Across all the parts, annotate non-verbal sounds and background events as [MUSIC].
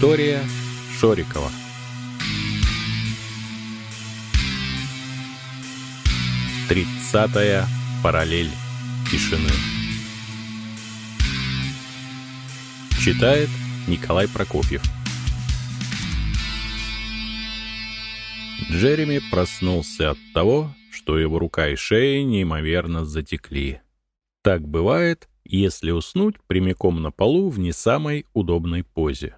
Виктория Шорикова. Тридцатая параллель тишины. Читает Николай Прокофьев. Джереми проснулся от того, что его рука и шея неимоверно затекли. Так бывает, если уснуть прямиком на полу в не самой удобной позе.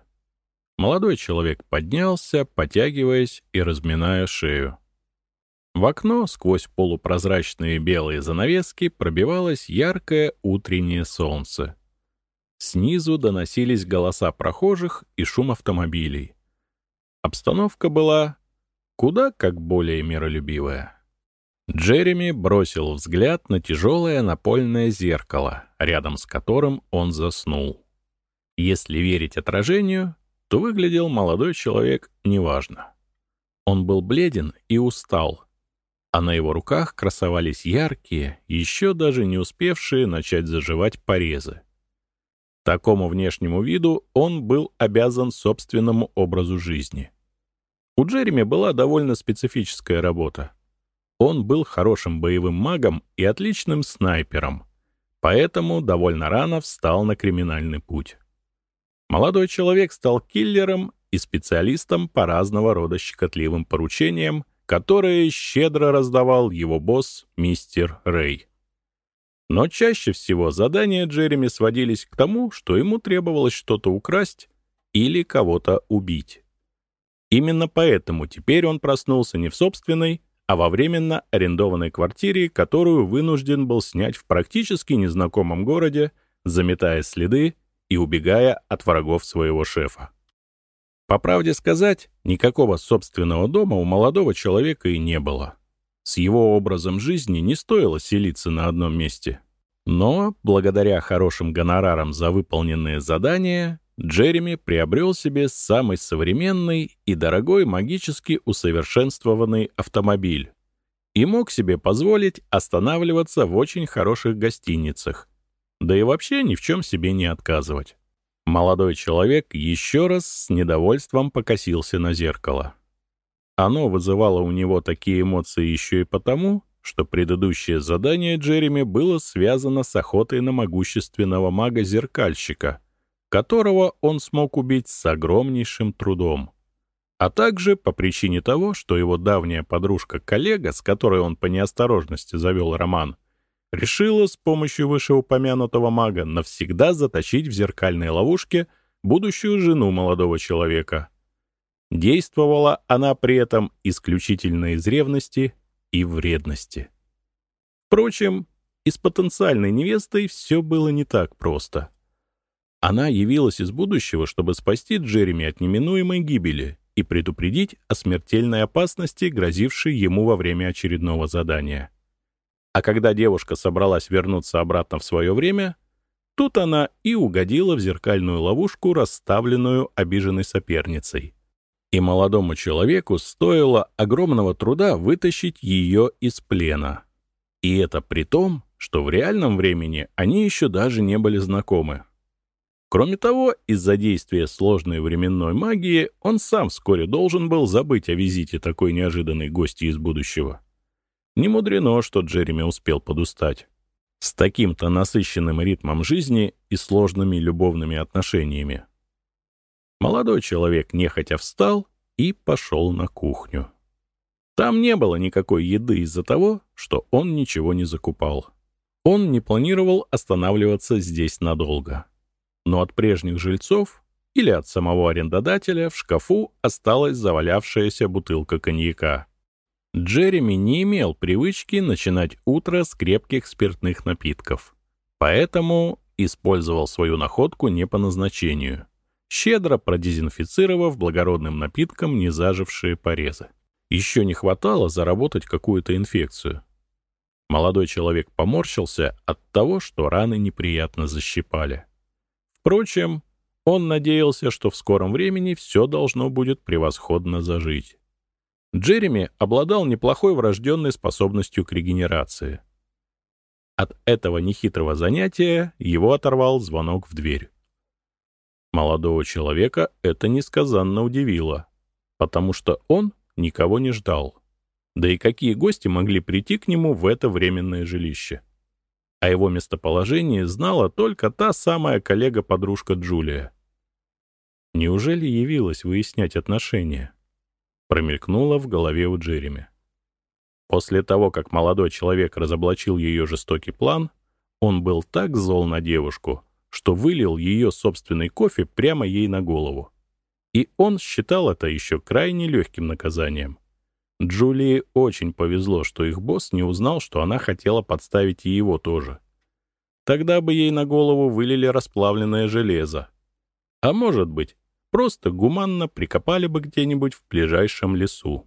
Молодой человек поднялся, потягиваясь и разминая шею. В окно сквозь полупрозрачные белые занавески пробивалось яркое утреннее солнце. Снизу доносились голоса прохожих и шум автомобилей. Обстановка была куда как более миролюбивая. Джереми бросил взгляд на тяжелое напольное зеркало, рядом с которым он заснул. Если верить отражению, то выглядел молодой человек неважно. Он был бледен и устал, а на его руках красовались яркие, еще даже не успевшие начать заживать порезы. Такому внешнему виду он был обязан собственному образу жизни. У Джереми была довольно специфическая работа. Он был хорошим боевым магом и отличным снайпером, поэтому довольно рано встал на криминальный путь. Молодой человек стал киллером и специалистом по разного рода щекотливым поручениям, которые щедро раздавал его босс мистер Рэй. Но чаще всего задания Джереми сводились к тому, что ему требовалось что-то украсть или кого-то убить. Именно поэтому теперь он проснулся не в собственной, а во временно арендованной квартире, которую вынужден был снять в практически незнакомом городе, заметая следы и убегая от врагов своего шефа. По правде сказать, никакого собственного дома у молодого человека и не было. С его образом жизни не стоило селиться на одном месте. Но, благодаря хорошим гонорарам за выполненные задания, Джереми приобрел себе самый современный и дорогой магически усовершенствованный автомобиль и мог себе позволить останавливаться в очень хороших гостиницах, да и вообще ни в чем себе не отказывать. Молодой человек еще раз с недовольством покосился на зеркало. Оно вызывало у него такие эмоции еще и потому, что предыдущее задание Джереми было связано с охотой на могущественного мага-зеркальщика — которого он смог убить с огромнейшим трудом. А также по причине того, что его давняя подружка-коллега, с которой он по неосторожности завел роман, решила с помощью вышеупомянутого мага навсегда заточить в зеркальной ловушке будущую жену молодого человека. Действовала она при этом исключительно из ревности и вредности. Впрочем, и с потенциальной невестой все было не так просто — она явилась из будущего, чтобы спасти Джереми от неминуемой гибели и предупредить о смертельной опасности, грозившей ему во время очередного задания. А когда девушка собралась вернуться обратно в свое время, тут она и угодила в зеркальную ловушку, расставленную обиженной соперницей. И молодому человеку стоило огромного труда вытащить ее из плена. И это при том, что в реальном времени они еще даже не были знакомы. Кроме того, из-за действия сложной временной магии он сам вскоре должен был забыть о визите такой неожиданной гости из будущего. Не мудрено, что Джереми успел подустать. С таким-то насыщенным ритмом жизни и сложными любовными отношениями. Молодой человек нехотя встал и пошел на кухню. Там не было никакой еды из-за того, что он ничего не закупал. Он не планировал останавливаться здесь надолго но от прежних жильцов или от самого арендодателя в шкафу осталась завалявшаяся бутылка коньяка. Джереми не имел привычки начинать утро с крепких спиртных напитков, поэтому использовал свою находку не по назначению, щедро продезинфицировав благородным напитком незажившие порезы. Еще не хватало заработать какую-то инфекцию. Молодой человек поморщился от того, что раны неприятно защипали. Впрочем, он надеялся, что в скором времени все должно будет превосходно зажить. Джереми обладал неплохой врожденной способностью к регенерации. От этого нехитрого занятия его оторвал звонок в дверь. Молодого человека это несказанно удивило, потому что он никого не ждал. Да и какие гости могли прийти к нему в это временное жилище? О его местоположении знала только та самая коллега-подружка Джулия. Неужели явилась выяснять отношения? Промелькнуло в голове у Джереми. После того, как молодой человек разоблачил ее жестокий план, он был так зол на девушку, что вылил ее собственный кофе прямо ей на голову. И он считал это еще крайне легким наказанием. Джулии очень повезло, что их босс не узнал, что она хотела подставить и его тоже. Тогда бы ей на голову вылили расплавленное железо. А может быть, просто гуманно прикопали бы где-нибудь в ближайшем лесу.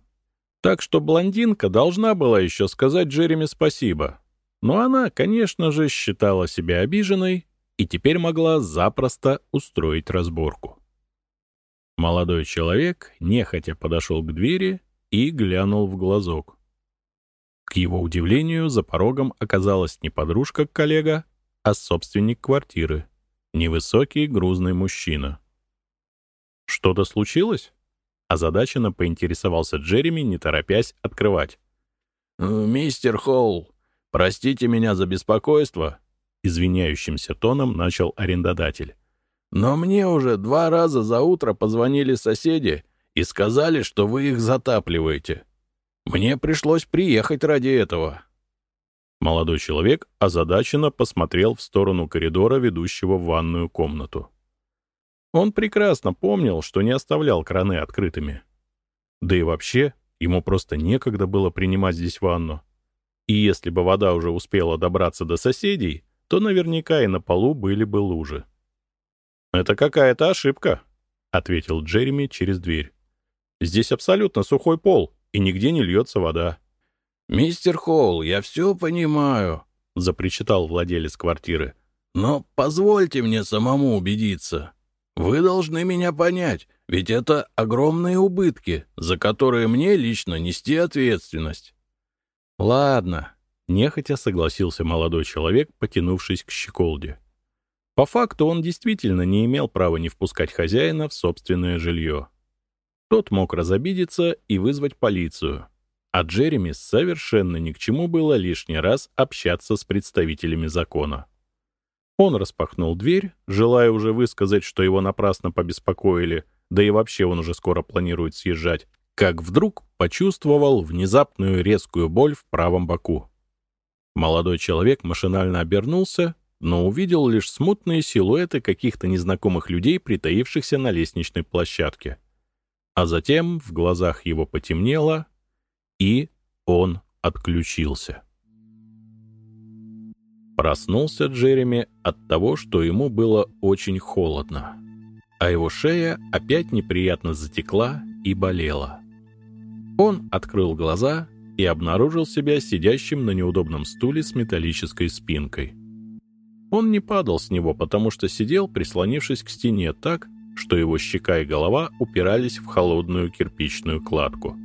Так что блондинка должна была еще сказать Джереми спасибо. Но она, конечно же, считала себя обиженной и теперь могла запросто устроить разборку. Молодой человек нехотя подошел к двери и глянул в глазок. К его удивлению, за порогом оказалась не подружка-коллега, а собственник квартиры, невысокий грузный мужчина. «Что-то случилось?» Озадаченно поинтересовался Джереми, не торопясь открывать. «Э, «Мистер Холл, простите меня за беспокойство», — извиняющимся тоном начал арендодатель. «Но мне уже два раза за утро позвонили соседи и сказали, что вы их затапливаете. Мне пришлось приехать ради этого». Молодой человек озадаченно посмотрел в сторону коридора, ведущего в ванную комнату. Он прекрасно помнил, что не оставлял краны открытыми. Да и вообще, ему просто некогда было принимать здесь ванну. И если бы вода уже успела добраться до соседей, то наверняка и на полу были бы лужи. «Это какая-то ошибка», — ответил Джереми через дверь. Здесь абсолютно сухой пол, и нигде не льется вода. «Мистер Холл, я все понимаю», — запричитал владелец квартиры. «Но позвольте мне самому убедиться. Вы должны меня понять, ведь это огромные убытки, за которые мне лично нести ответственность». «Ладно», — нехотя согласился молодой человек, потянувшись к щеколде. По факту он действительно не имел права не впускать хозяина в собственное жилье. Тот мог разобидеться и вызвать полицию. А Джереми совершенно ни к чему было лишний раз общаться с представителями закона. Он распахнул дверь, желая уже высказать, что его напрасно побеспокоили, да и вообще он уже скоро планирует съезжать, как вдруг почувствовал внезапную резкую боль в правом боку. Молодой человек машинально обернулся, но увидел лишь смутные силуэты каких-то незнакомых людей, притаившихся на лестничной площадке. А затем в глазах его потемнело, и он отключился. Проснулся Джереми от того, что ему было очень холодно, а его шея опять неприятно затекла и болела. Он открыл глаза и обнаружил себя сидящим на неудобном стуле с металлической спинкой. Он не падал с него, потому что сидел, прислонившись к стене так, что его щека и голова упирались в холодную кирпичную кладку.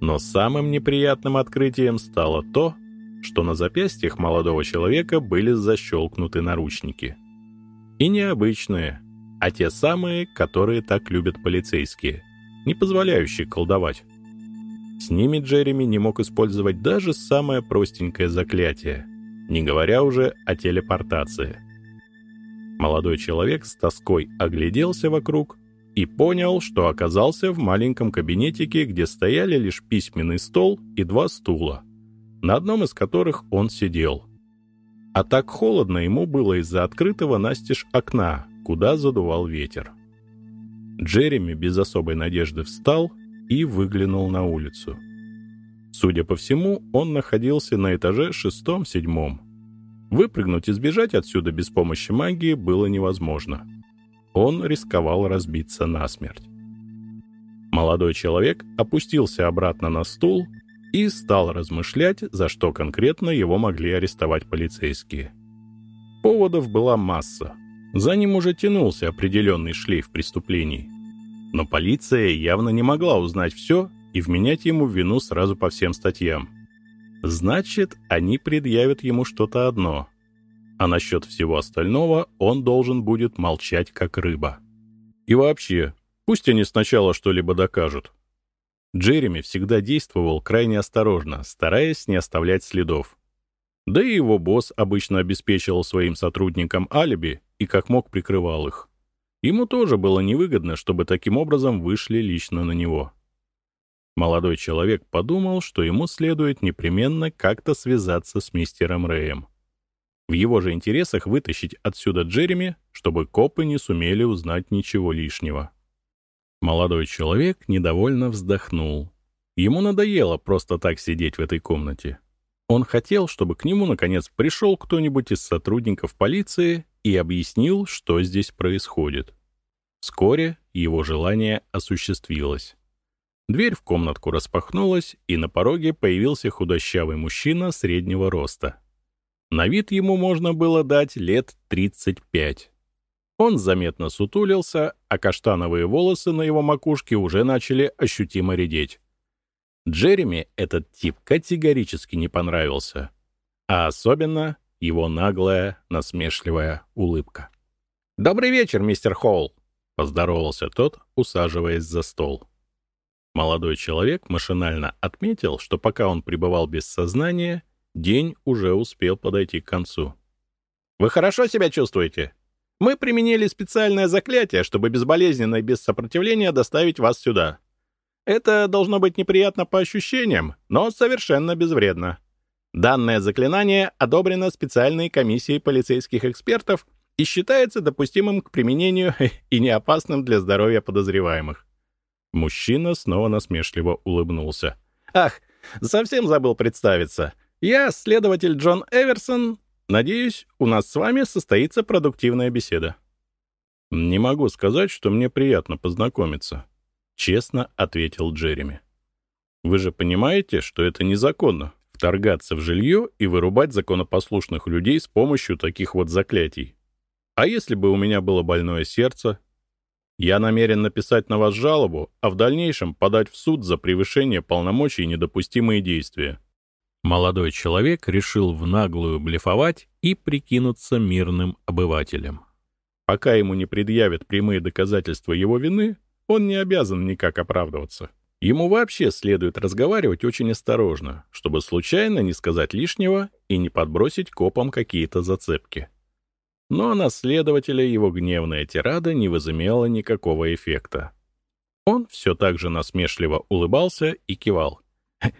Но самым неприятным открытием стало то, что на запястьях молодого человека были защелкнуты наручники. И не обычные, а те самые, которые так любят полицейские, не позволяющие колдовать. С ними Джереми не мог использовать даже самое простенькое заклятие, не говоря уже о телепортации. Молодой человек с тоской огляделся вокруг и понял, что оказался в маленьком кабинетике, где стояли лишь письменный стол и два стула, на одном из которых он сидел. А так холодно ему было из-за открытого настежь окна, куда задувал ветер. Джереми без особой надежды встал и выглянул на улицу. Судя по всему, он находился на этаже шестом-седьмом. Выпрыгнуть и сбежать отсюда без помощи магии было невозможно. Он рисковал разбиться насмерть. Молодой человек опустился обратно на стул и стал размышлять, за что конкретно его могли арестовать полицейские. Поводов была масса. За ним уже тянулся определенный шлейф преступлений. Но полиция явно не могла узнать все и вменять ему вину сразу по всем статьям. Значит, они предъявят ему что-то одно. А насчет всего остального он должен будет молчать как рыба. И вообще, пусть они сначала что-либо докажут. Джереми всегда действовал крайне осторожно, стараясь не оставлять следов. Да и его босс обычно обеспечивал своим сотрудникам алиби и как мог прикрывал их. Ему тоже было невыгодно, чтобы таким образом вышли лично на него. Молодой человек подумал, что ему следует непременно как-то связаться с мистером Рэем. В его же интересах вытащить отсюда Джереми, чтобы копы не сумели узнать ничего лишнего. Молодой человек недовольно вздохнул. Ему надоело просто так сидеть в этой комнате. Он хотел, чтобы к нему, наконец, пришел кто-нибудь из сотрудников полиции и объяснил, что здесь происходит. Вскоре его желание осуществилось. Дверь в комнатку распахнулась, и на пороге появился худощавый мужчина среднего роста. На вид ему можно было дать лет 35. Он заметно сутулился, а каштановые волосы на его макушке уже начали ощутимо редеть. Джереми этот тип категорически не понравился. А особенно его наглая, насмешливая улыбка. «Добрый вечер, мистер Холл!» — поздоровался тот, усаживаясь за стол. Молодой человек машинально отметил, что пока он пребывал без сознания, день уже успел подойти к концу. «Вы хорошо себя чувствуете? Мы применили специальное заклятие, чтобы безболезненно и без сопротивления доставить вас сюда. Это должно быть неприятно по ощущениям, но совершенно безвредно. Данное заклинание одобрено специальной комиссией полицейских экспертов и считается допустимым к применению [LAUGHS] и неопасным для здоровья подозреваемых. Мужчина снова насмешливо улыбнулся. «Ах, совсем забыл представиться. Я следователь Джон Эверсон. Надеюсь, у нас с вами состоится продуктивная беседа». «Не могу сказать, что мне приятно познакомиться», — честно ответил Джереми. «Вы же понимаете, что это незаконно — вторгаться в жилье и вырубать законопослушных людей с помощью таких вот заклятий. А если бы у меня было больное сердце? Я намерен написать на вас жалобу, а в дальнейшем подать в суд за превышение полномочий и недопустимые действия». Молодой человек решил в наглую блефовать и прикинуться мирным обывателем. Пока ему не предъявят прямые доказательства его вины, он не обязан никак оправдываться. Ему вообще следует разговаривать очень осторожно, чтобы случайно не сказать лишнего и не подбросить копам какие-то зацепки. Но на следователя его гневная тирада не возымела никакого эффекта. Он все так же насмешливо улыбался и кивал.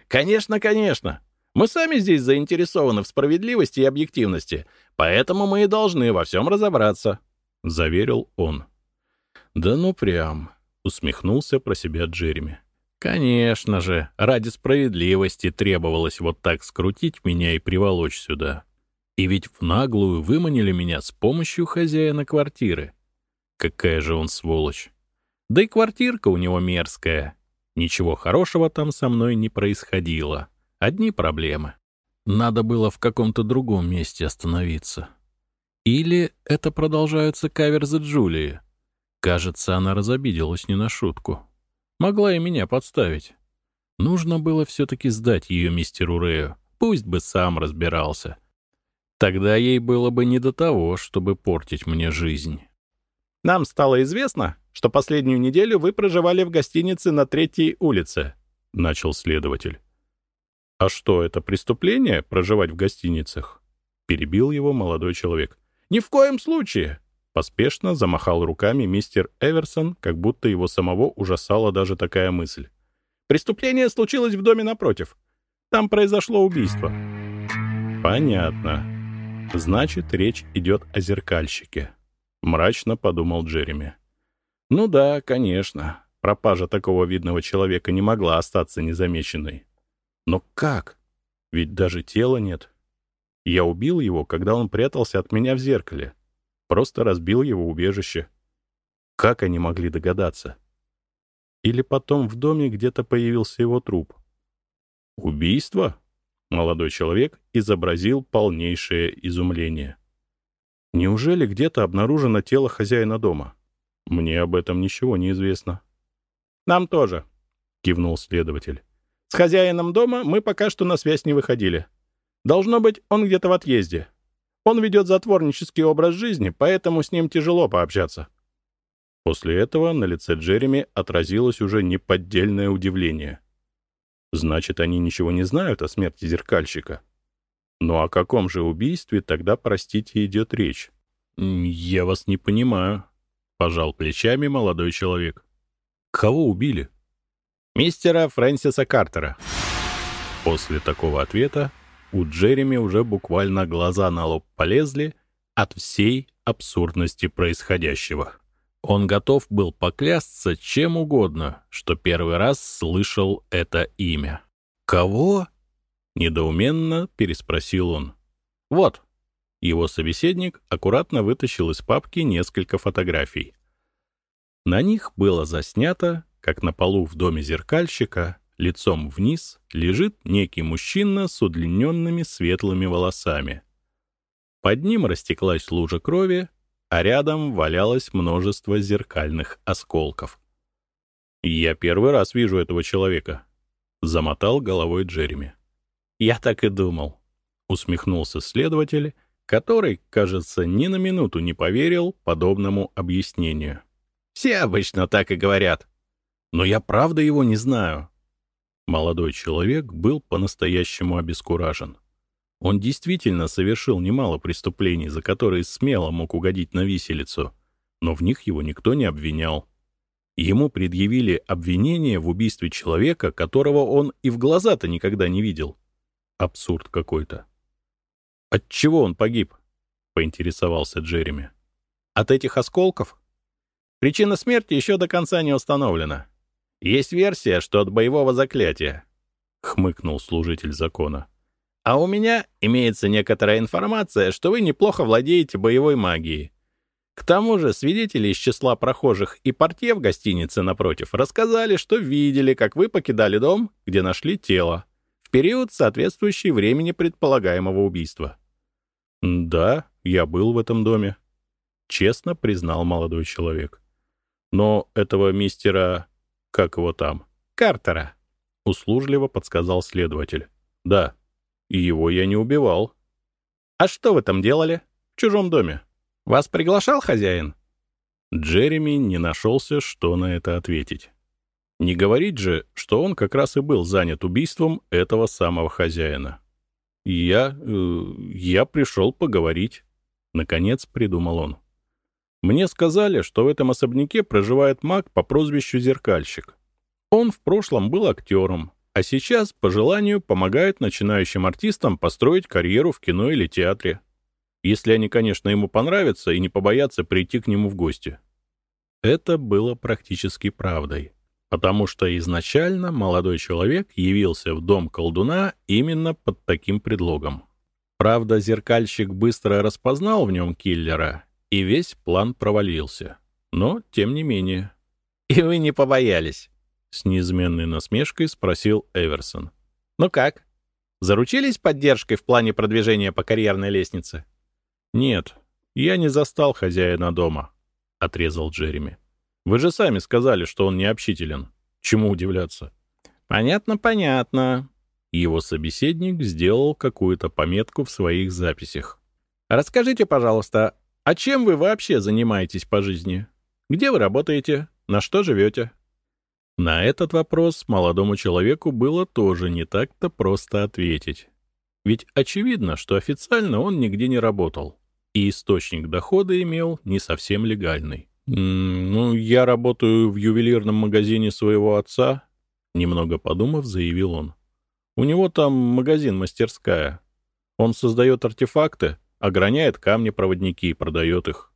«Конечно, конечно! Мы сами здесь заинтересованы в справедливости и объективности, поэтому мы и должны во всем разобраться», — заверил он. «Да ну прям», усмехнулся про себя Джереми. Конечно же, ради справедливости требовалось вот так скрутить меня и приволочь сюда. И ведь в наглую выманили меня с помощью хозяина квартиры. Какая же он сволочь. Да и квартирка у него мерзкая. Ничего хорошего там со мной не происходило. Одни проблемы. Надо было в каком-то другом месте остановиться. Или это продолжаются каверзы Джулии. Кажется, она разобиделась не на шутку. Могла и меня подставить. Нужно было все-таки сдать ее мистеру Рэю. Пусть бы сам разбирался. Тогда ей было бы не до того, чтобы портить мне жизнь. «Нам стало известно, что последнюю неделю вы проживали в гостинице на Третьей улице», — начал следователь. «А что, это преступление — проживать в гостиницах?» — перебил его молодой человек. «Ни в коем случае!» Поспешно замахал руками мистер Эверсон, как будто его самого ужасала даже такая мысль. «Преступление случилось в доме напротив. Там произошло убийство». «Понятно. Значит, речь идет о зеркальщике», — мрачно подумал Джереми. «Ну да, конечно. Пропажа такого видного человека не могла остаться незамеченной. Но как? Ведь даже тела нет. Я убил его, когда он прятался от меня в зеркале. Просто разбил его убежище. Как они могли догадаться? Или потом в доме где-то появился его труп? Убийство? Молодой человек изобразил полнейшее изумление. Неужели где-то обнаружено тело хозяина дома? Мне об этом ничего не известно. Нам тоже, кивнул следователь. С хозяином дома мы пока что на связь не выходили. Должно быть, он где-то в отъезде. Он ведет затворнический образ жизни, поэтому с ним тяжело пообщаться. После этого на лице Джереми отразилось уже неподдельное удивление. Значит, они ничего не знают о смерти зеркальщика. Ну о каком же убийстве тогда, простите, идет речь? «Я вас не понимаю», — пожал плечами молодой человек. «Кого убили?» «Мистера Фрэнсиса Картера». После такого ответа у Джереми уже буквально глаза на лоб полезли от всей абсурдности происходящего. Он готов был поклясться чем угодно, что первый раз слышал это имя. «Кого?» — недоуменно переспросил он. «Вот». Его собеседник аккуратно вытащил из папки несколько фотографий. На них было заснято, как на полу в доме зеркальщика, лицом вниз, лежит некий мужчина с удлиненными светлыми волосами. Под ним растеклась лужа крови, а рядом валялось множество зеркальных осколков. «Я первый раз вижу этого человека», — замотал головой Джереми. «Я так и думал», — усмехнулся следователь, который, кажется, ни на минуту не поверил подобному объяснению. «Все обычно так и говорят. Но я правда его не знаю». Молодой человек был по-настоящему обескуражен. Он действительно совершил немало преступлений, за которые смело мог угодить на виселицу, но в них его никто не обвинял. Ему предъявили обвинение в убийстве человека, которого он и в глаза-то никогда не видел. Абсурд какой-то. «От чего он погиб?» — поинтересовался Джереми. «От этих осколков?» «Причина смерти еще до конца не установлена. Есть версия, что от боевого заклятия», — хмыкнул служитель закона. А у меня имеется некоторая информация, что вы неплохо владеете боевой магией. К тому же свидетели из числа прохожих и портье в гостинице напротив рассказали, что видели, как вы покидали дом, где нашли тело, в период, соответствующий времени предполагаемого убийства. «Да, я был в этом доме», — честно признал молодой человек. «Но этого мистера... как его там?» «Картера», — услужливо подсказал следователь. «Да, и его я не убивал. «А что вы там делали? В чужом доме? Вас приглашал хозяин?» Джереми не нашелся, что на это ответить. Не говорить же, что он как раз и был занят убийством этого самого хозяина. «Я... Э, я пришел поговорить», — наконец придумал он. «Мне сказали, что в этом особняке проживает маг по прозвищу Зеркальщик. Он в прошлом был актером, а сейчас, по желанию, помогает начинающим артистам построить карьеру в кино или театре. Если они, конечно, ему понравятся и не побоятся прийти к нему в гости. Это было практически правдой, потому что изначально молодой человек явился в дом колдуна именно под таким предлогом. Правда, зеркальщик быстро распознал в нем киллера, и весь план провалился. Но, тем не менее. «И вы не побоялись», с неизменной насмешкой спросил Эверсон. «Ну как? Заручились поддержкой в плане продвижения по карьерной лестнице?» «Нет, я не застал хозяина дома», — отрезал Джереми. «Вы же сами сказали, что он необщителен. Чему удивляться?» «Понятно, понятно». Его собеседник сделал какую-то пометку в своих записях. «Расскажите, пожалуйста, а чем вы вообще занимаетесь по жизни? Где вы работаете? На что живете?» На этот вопрос молодому человеку было тоже не так-то просто ответить. Ведь очевидно, что официально он нигде не работал, и источник дохода имел не совсем легальный. «Ну, я работаю в ювелирном магазине своего отца», — немного подумав, заявил он. «У него там магазин-мастерская. Он создает артефакты, ограняет камни-проводники и продает их.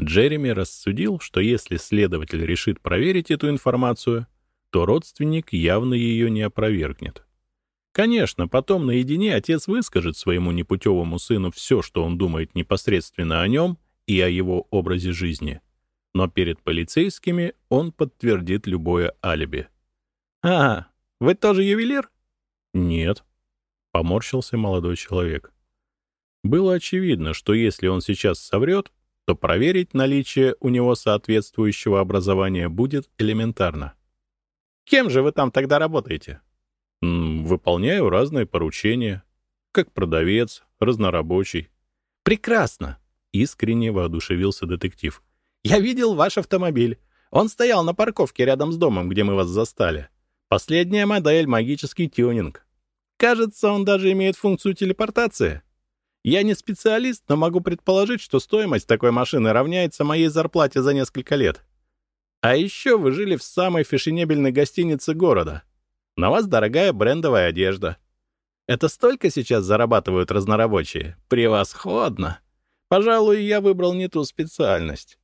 Джереми рассудил, что если следователь решит проверить эту информацию, то родственник явно ее не опровергнет. Конечно, потом наедине отец выскажет своему непутевому сыну все, что он думает непосредственно о нем и о его образе жизни. Но перед полицейскими он подтвердит любое алиби. «А, вы тоже ювелир?» «Нет», — поморщился молодой человек. Было очевидно, что если он сейчас соврет, то проверить наличие у него соответствующего образования будет элементарно. Кем же вы там тогда работаете? Выполняю разные поручения. Как продавец, разнорабочий. Прекрасно! Искренне воодушевился детектив. Я видел ваш автомобиль. Он стоял на парковке рядом с домом, где мы вас застали. Последняя модель — магический тюнинг. Кажется, он даже имеет функцию телепортации. Я не специалист, но могу предположить, что стоимость такой машины равняется моей зарплате за несколько лет. А еще вы жили в самой фешенебельной гостинице города. На вас дорогая брендовая одежда. Это столько сейчас зарабатывают разнорабочие? Превосходно! Пожалуй, я выбрал не ту специальность.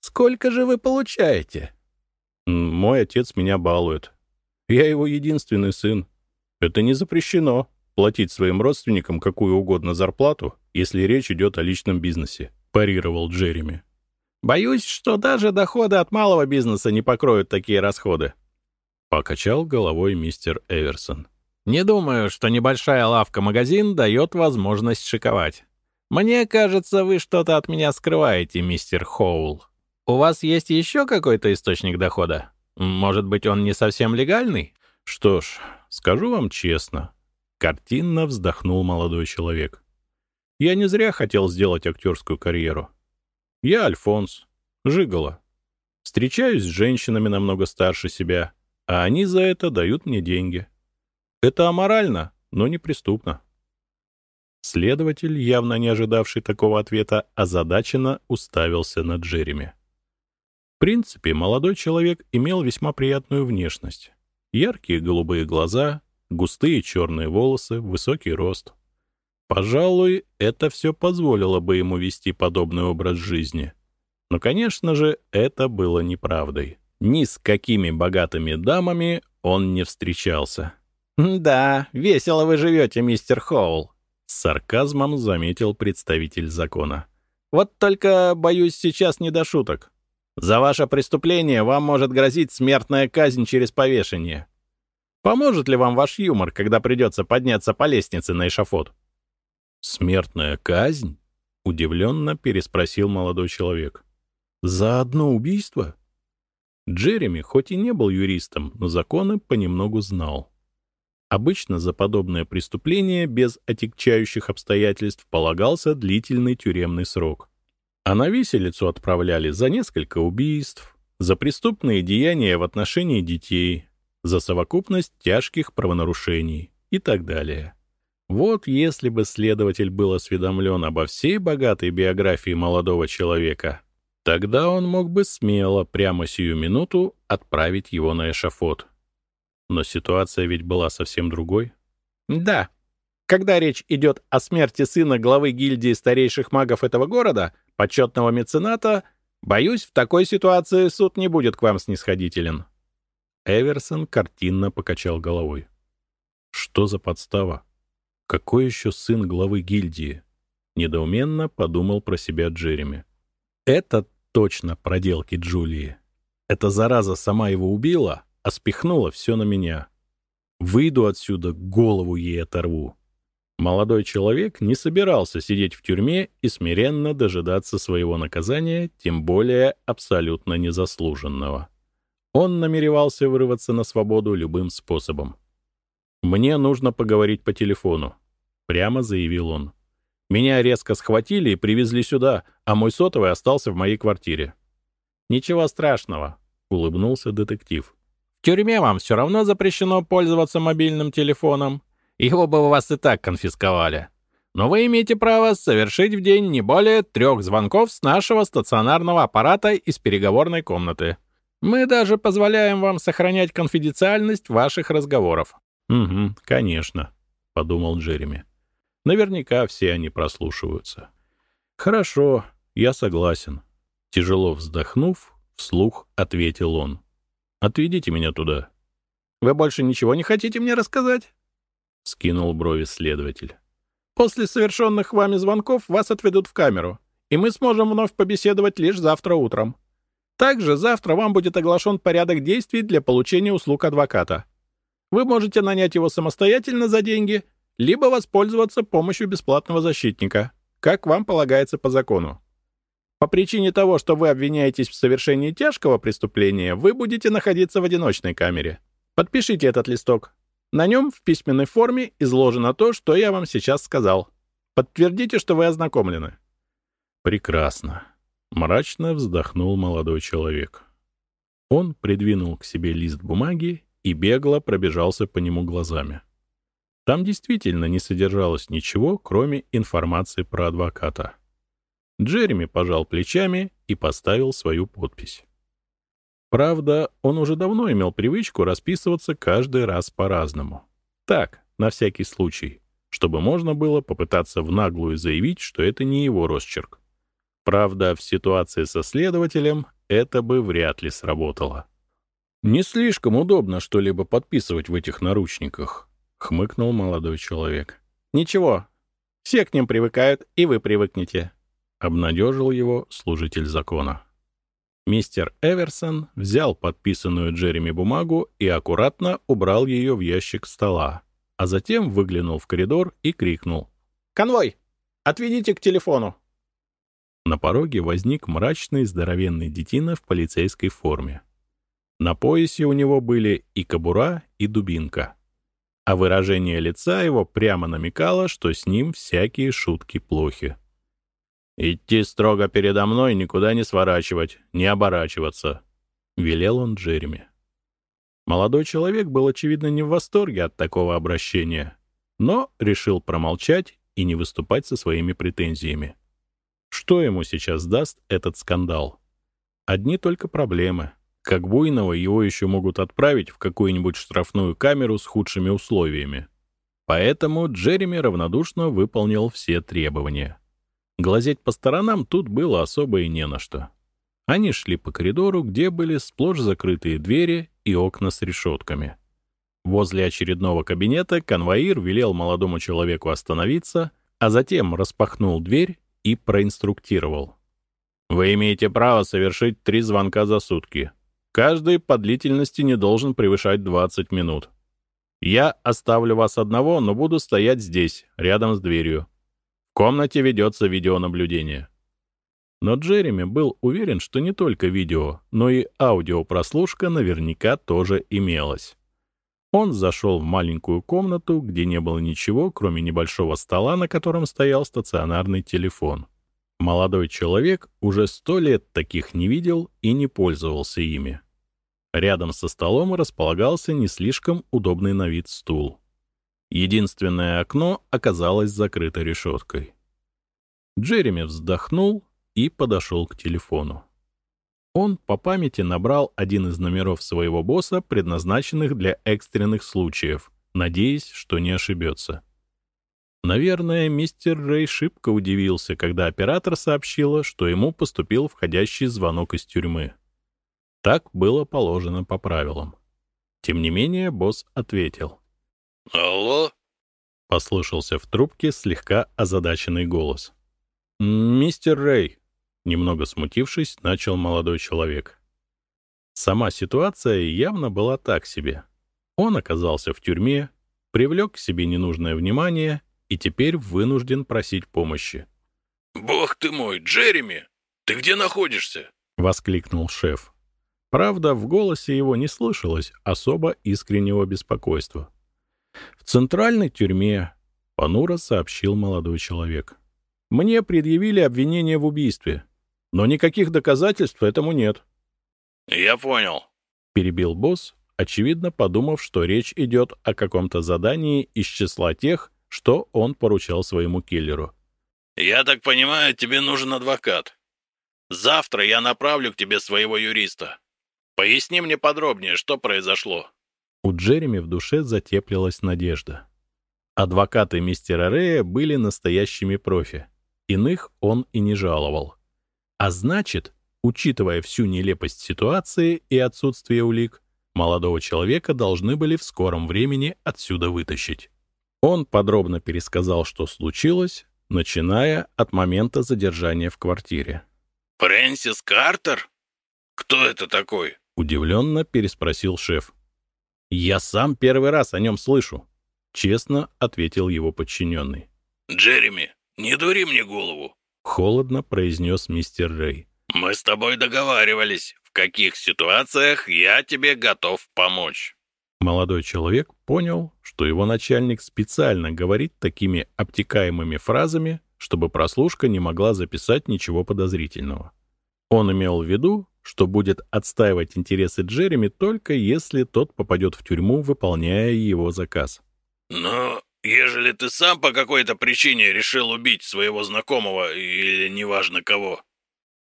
Сколько же вы получаете? Мой отец меня балует. Я его единственный сын. Это не запрещено — платить своим родственникам какую угодно зарплату, если речь идет о личном бизнесе», — парировал Джереми. «Боюсь, что даже доходы от малого бизнеса не покроют такие расходы», — покачал головой мистер Эверсон. «Не думаю, что небольшая лавка-магазин дает возможность шиковать. Мне кажется, вы что-то от меня скрываете, мистер Хоул. У вас есть еще какой-то источник дохода? Может быть, он не совсем легальный?» «Что ж, скажу вам честно», — картинно вздохнул молодой человек. «Я не зря хотел сделать актерскую карьеру. Я Альфонс, Жигало. Встречаюсь с женщинами намного старше себя, а они за это дают мне деньги. Это аморально, но не преступно». Следователь, явно не ожидавший такого ответа, озадаченно уставился на Джереми. В принципе, молодой человек имел весьма приятную внешность. Яркие голубые глаза, густые черные волосы, высокий рост. Пожалуй, это все позволило бы ему вести подобный образ жизни. Но, конечно же, это было неправдой. Ни с какими богатыми дамами он не встречался. «Да, весело вы живете, мистер Хоул», — с сарказмом заметил представитель закона. «Вот только, боюсь, сейчас не до шуток. За ваше преступление вам может грозить смертная казнь через повешение. Поможет ли вам ваш юмор, когда придется подняться по лестнице на эшафот?» «Смертная казнь?» — удивленно переспросил молодой человек. «За одно убийство?» Джереми хоть и не был юристом, но законы понемногу знал. Обычно за подобное преступление без отягчающих обстоятельств полагался длительный тюремный срок. А на виселицу отправляли за несколько убийств, за преступные деяния в отношении детей, за совокупность тяжких правонарушений и так далее. Вот если бы следователь был осведомлен обо всей богатой биографии молодого человека, тогда он мог бы смело, прямо сию минуту, отправить его на эшафот. Но ситуация ведь была совсем другой. Да, когда речь идет о смерти сына главы гильдии старейших магов этого города, почетного мецената, боюсь, в такой ситуации суд не будет к вам снисходителен». Эверсон картинно покачал головой. «Что за подстава? Какой еще сын главы гильдии?» Недоуменно подумал про себя Джереми. «Это точно проделки Джулии. Эта зараза сама его убила, а спихнула все на меня. Выйду отсюда, голову ей оторву». Молодой человек не собирался сидеть в тюрьме и смиренно дожидаться своего наказания, тем более абсолютно незаслуженного. Он намеревался вырваться на свободу любым способом. «Мне нужно поговорить по телефону», — прямо заявил он. «Меня резко схватили и привезли сюда, а мой сотовый остался в моей квартире». «Ничего страшного», — улыбнулся детектив. «В тюрьме вам все равно запрещено пользоваться мобильным телефоном. Его бы у вас и так конфисковали. Но вы имеете право совершить в день не более трех звонков с нашего стационарного аппарата из переговорной комнаты. Мы даже позволяем вам сохранять конфиденциальность ваших разговоров». «Угу, конечно», — подумал Джереми. «Наверняка все они прослушиваются». «Хорошо, я согласен». Тяжело вздохнув, вслух ответил он. «Отведите меня туда». «Вы больше ничего не хотите мне рассказать?» — скинул брови следователь. «После совершенных вами звонков вас отведут в камеру, и мы сможем вновь побеседовать лишь завтра утром. Также завтра вам будет оглашен порядок действий для получения услуг адвоката. Вы можете нанять его самостоятельно за деньги, либо воспользоваться помощью бесплатного защитника, как вам полагается по закону. По причине того, что вы обвиняетесь в совершении тяжкого преступления, вы будете находиться в одиночной камере. Подпишите этот листок. На нем в письменной форме изложено то, что я вам сейчас сказал. Подтвердите, что вы ознакомлены». «Прекрасно. Мрачно вздохнул молодой человек. Он придвинул к себе лист бумаги и бегло пробежался по нему глазами. Там действительно не содержалось ничего, кроме информации про адвоката. Джереми пожал плечами и поставил свою подпись. Правда, он уже давно имел привычку расписываться каждый раз по-разному. Так, на всякий случай, чтобы можно было попытаться в наглую заявить, что это не его росчерк. Правда, в ситуации со следователем это бы вряд ли сработало. «Не слишком удобно что-либо подписывать в этих наручниках», — хмыкнул молодой человек. «Ничего, все к ним привыкают, и вы привыкнете», — обнадежил его служитель закона. Мистер Эверсон взял подписанную Джереми бумагу и аккуратно убрал ее в ящик стола, а затем выглянул в коридор и крикнул. «Конвой! Отведите к телефону!» На пороге возник мрачный здоровенный детина в полицейской форме. На поясе у него были и кобура, и дубинка. А выражение лица его прямо намекало, что с ним всякие шутки плохи. «Идти строго передо мной, никуда не сворачивать, не оборачиваться», — велел он Джереми. Молодой человек был, очевидно, не в восторге от такого обращения, но решил промолчать и не выступать со своими претензиями. Что ему сейчас даст этот скандал? Одни только проблемы. Как буйного его еще могут отправить в какую-нибудь штрафную камеру с худшими условиями. Поэтому Джереми равнодушно выполнил все требования. Глазеть по сторонам тут было особо и не на что. Они шли по коридору, где были сплошь закрытые двери и окна с решетками. Возле очередного кабинета конвоир велел молодому человеку остановиться, а затем распахнул дверь и проинструктировал. «Вы имеете право совершить три звонка за сутки. Каждый по длительности не должен превышать 20 минут. Я оставлю вас одного, но буду стоять здесь, рядом с дверью. В комнате ведется видеонаблюдение. Но Джереми был уверен, что не только видео, но и аудиопрослушка наверняка тоже имелась. Он зашел в маленькую комнату, где не было ничего, кроме небольшого стола, на котором стоял стационарный телефон. Молодой человек уже сто лет таких не видел и не пользовался ими. Рядом со столом располагался не слишком удобный на вид стул. Единственное окно оказалось закрыто решеткой. Джереми вздохнул и подошел к телефону. Он по памяти набрал один из номеров своего босса, предназначенных для экстренных случаев, надеясь, что не ошибется. Наверное, мистер Рэй шибко удивился, когда оператор сообщила, что ему поступил входящий звонок из тюрьмы. Так было положено по правилам. Тем не менее, босс ответил. «Алло?» — послышался в трубке слегка озадаченный голос. «Мистер Рэй», — немного смутившись, начал молодой человек. Сама ситуация явно была так себе. Он оказался в тюрьме, привлек к себе ненужное внимание и теперь вынужден просить помощи. «Бог ты мой, Джереми! Ты где находишься?» — воскликнул шеф. Правда, в голосе его не слышалось особо искреннего беспокойства. «В центральной тюрьме», — понуро сообщил молодой человек. «Мне предъявили обвинение в убийстве, но никаких доказательств этому нет». «Я понял», — перебил босс, очевидно подумав, что речь идет о каком-то задании из числа тех, что он поручал своему киллеру. «Я так понимаю, тебе нужен адвокат. Завтра я направлю к тебе своего юриста. Поясни мне подробнее, что произошло». У Джереми в душе затеплилась надежда. Адвокаты мистера Рея были настоящими профи. Иных он и не жаловал. А значит, учитывая всю нелепость ситуации и отсутствие улик, молодого человека должны были в скором времени отсюда вытащить. Он подробно пересказал, что случилось, начиная от момента задержания в квартире. «Фрэнсис Картер? Кто это такой?» — удивленно переспросил шеф. «Я сам первый раз о нем слышу», — честно ответил его подчиненный. «Джереми, не дури мне голову», — холодно произнес мистер Рэй. «Мы с тобой договаривались, в каких ситуациях я тебе готов помочь». Молодой человек понял, что его начальник специально говорит такими обтекаемыми фразами, чтобы прослушка не могла записать ничего подозрительного. Он имел в виду, что будет отстаивать интересы Джереми только если тот попадет в тюрьму, выполняя его заказ. «Но ежели ты сам по какой-то причине решил убить своего знакомого или неважно кого...»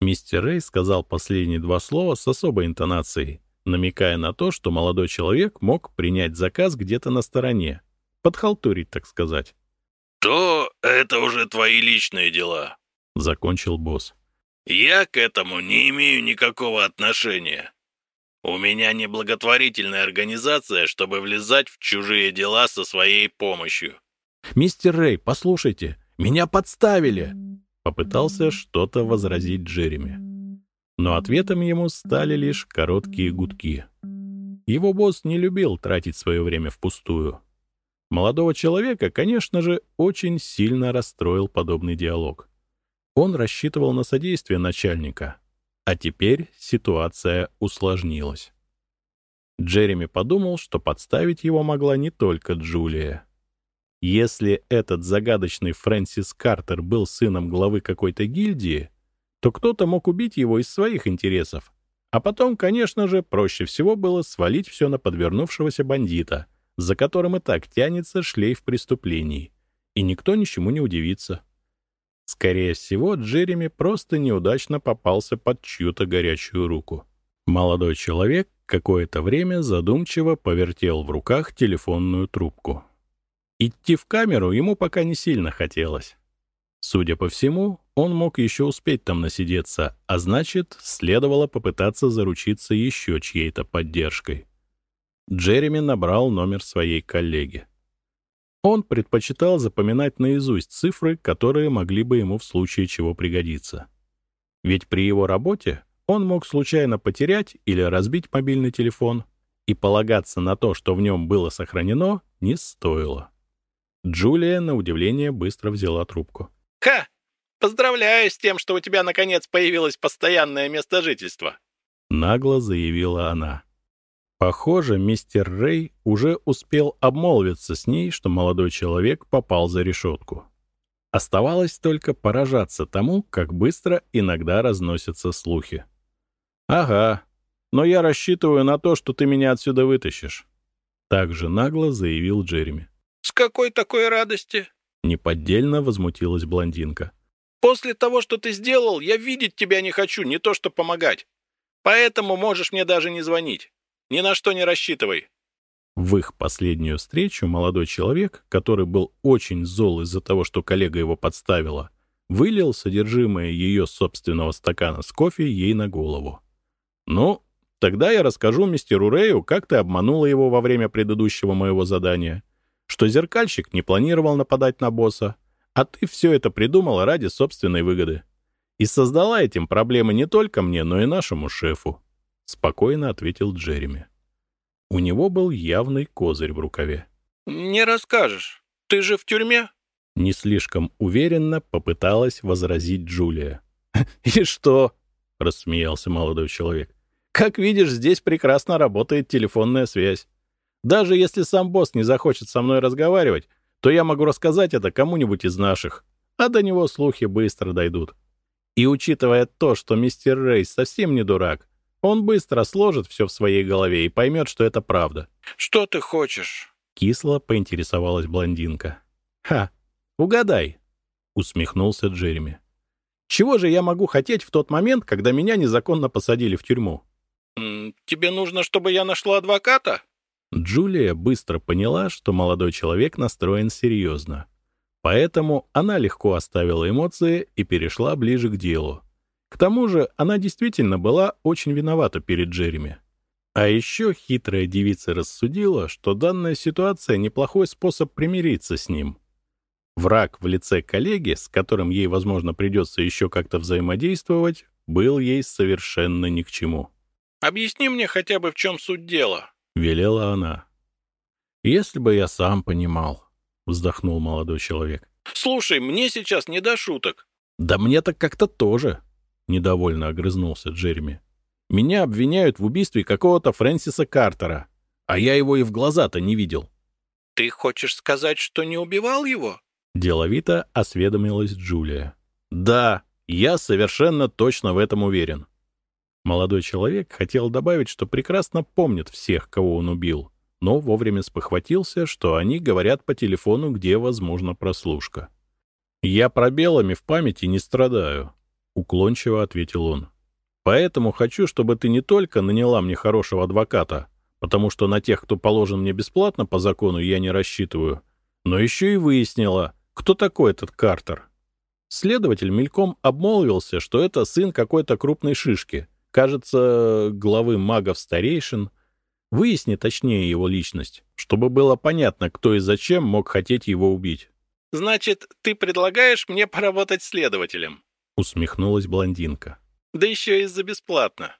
Мистер Рэй сказал последние два слова с особой интонацией, намекая на то, что молодой человек мог принять заказ где-то на стороне, подхалтурить, так сказать. «То это уже твои личные дела», — закончил босс. Я к этому не имею никакого отношения. У меня не благотворительная организация, чтобы влезать в чужие дела со своей помощью. «Мистер Рэй, послушайте, меня подставили!» Попытался что-то возразить Джереми. Но ответом ему стали лишь короткие гудки. Его босс не любил тратить свое время впустую. Молодого человека, конечно же, очень сильно расстроил подобный диалог. Он рассчитывал на содействие начальника, а теперь ситуация усложнилась. Джереми подумал, что подставить его могла не только Джулия. Если этот загадочный Фрэнсис Картер был сыном главы какой-то гильдии, то кто-то мог убить его из своих интересов. А потом, конечно же, проще всего было свалить все на подвернувшегося бандита, за которым и так тянется шлейф преступлений. И никто ничему не удивится. Скорее всего, Джереми просто неудачно попался под чью-то горячую руку. Молодой человек какое-то время задумчиво повертел в руках телефонную трубку. Идти в камеру ему пока не сильно хотелось. Судя по всему, он мог еще успеть там насидеться, а значит, следовало попытаться заручиться еще чьей-то поддержкой. Джереми набрал номер своей коллеги. Он предпочитал запоминать наизусть цифры, которые могли бы ему в случае чего пригодиться. Ведь при его работе он мог случайно потерять или разбить мобильный телефон, и полагаться на то, что в нем было сохранено, не стоило. Джулия, на удивление, быстро взяла трубку. «Ха! Поздравляю с тем, что у тебя наконец появилось постоянное место жительства!» Нагло заявила она. Похоже, мистер Рэй уже успел обмолвиться с ней, что молодой человек попал за решетку. Оставалось только поражаться тому, как быстро иногда разносятся слухи. «Ага, но я рассчитываю на то, что ты меня отсюда вытащишь», — также нагло заявил Джереми. «С какой такой радости?» — неподдельно возмутилась блондинка. «После того, что ты сделал, я видеть тебя не хочу, не то что помогать. Поэтому можешь мне даже не звонить. Ни на что не рассчитывай. В их последнюю встречу молодой человек, который был очень зол из-за того, что коллега его подставила, вылил содержимое ее собственного стакана с кофе ей на голову. «Ну, тогда я расскажу мистеру Рэю, как ты обманула его во время предыдущего моего задания, что зеркальщик не планировал нападать на босса, а ты все это придумала ради собственной выгоды. И создала этим проблемы не только мне, но и нашему шефу. — спокойно ответил Джереми. У него был явный козырь в рукаве. «Не расскажешь. Ты же в тюрьме?» Не слишком уверенно попыталась возразить Джулия. «И что?» — рассмеялся молодой человек. «Как видишь, здесь прекрасно работает телефонная связь. Даже если сам босс не захочет со мной разговаривать, то я могу рассказать это кому-нибудь из наших, а до него слухи быстро дойдут. И учитывая то, что мистер Рейс совсем не дурак, он быстро сложит все в своей голове и поймет, что это правда. «Что ты хочешь?» — кисло поинтересовалась блондинка. «Ха, угадай!» — усмехнулся Джереми. «Чего же я могу хотеть в тот момент, когда меня незаконно посадили в тюрьму?» «Тебе нужно, чтобы я нашла адвоката?» Джулия быстро поняла, что молодой человек настроен серьезно. Поэтому она легко оставила эмоции и перешла ближе к делу. К тому же она действительно была очень виновата перед Джереми. А еще хитрая девица рассудила, что данная ситуация — неплохой способ примириться с ним. Враг в лице коллеги, с которым ей, возможно, придется еще как-то взаимодействовать, был ей совершенно ни к чему. «Объясни мне хотя бы, в чем суть дела», — велела она. «Если бы я сам понимал», — вздохнул молодой человек. «Слушай, мне сейчас не до шуток». «Да мне-то как-то тоже», недовольно огрызнулся Джереми. «Меня обвиняют в убийстве какого-то Фрэнсиса Картера, а я его и в глаза-то не видел». «Ты хочешь сказать, что не убивал его?» Деловито осведомилась Джулия. «Да, я совершенно точно в этом уверен. Молодой человек хотел добавить, что прекрасно помнит всех, кого он убил, но вовремя спохватился, что они говорят по телефону, где возможна прослушка. «Я пробелами в памяти не страдаю», — уклончиво ответил он. «Поэтому хочу, чтобы ты не только наняла мне хорошего адвоката, потому что на тех, кто положен мне бесплатно по закону, я не рассчитываю, но еще и выяснила, кто такой этот Картер. Следователь мельком обмолвился, что это сын какой-то крупной шишки, кажется, главы магов-старейшин. Выясни точнее его личность, чтобы было понятно, кто и зачем мог хотеть его убить. «Значит, ты предлагаешь мне поработать следователем?» — усмехнулась блондинка. «Да еще и за бесплатно».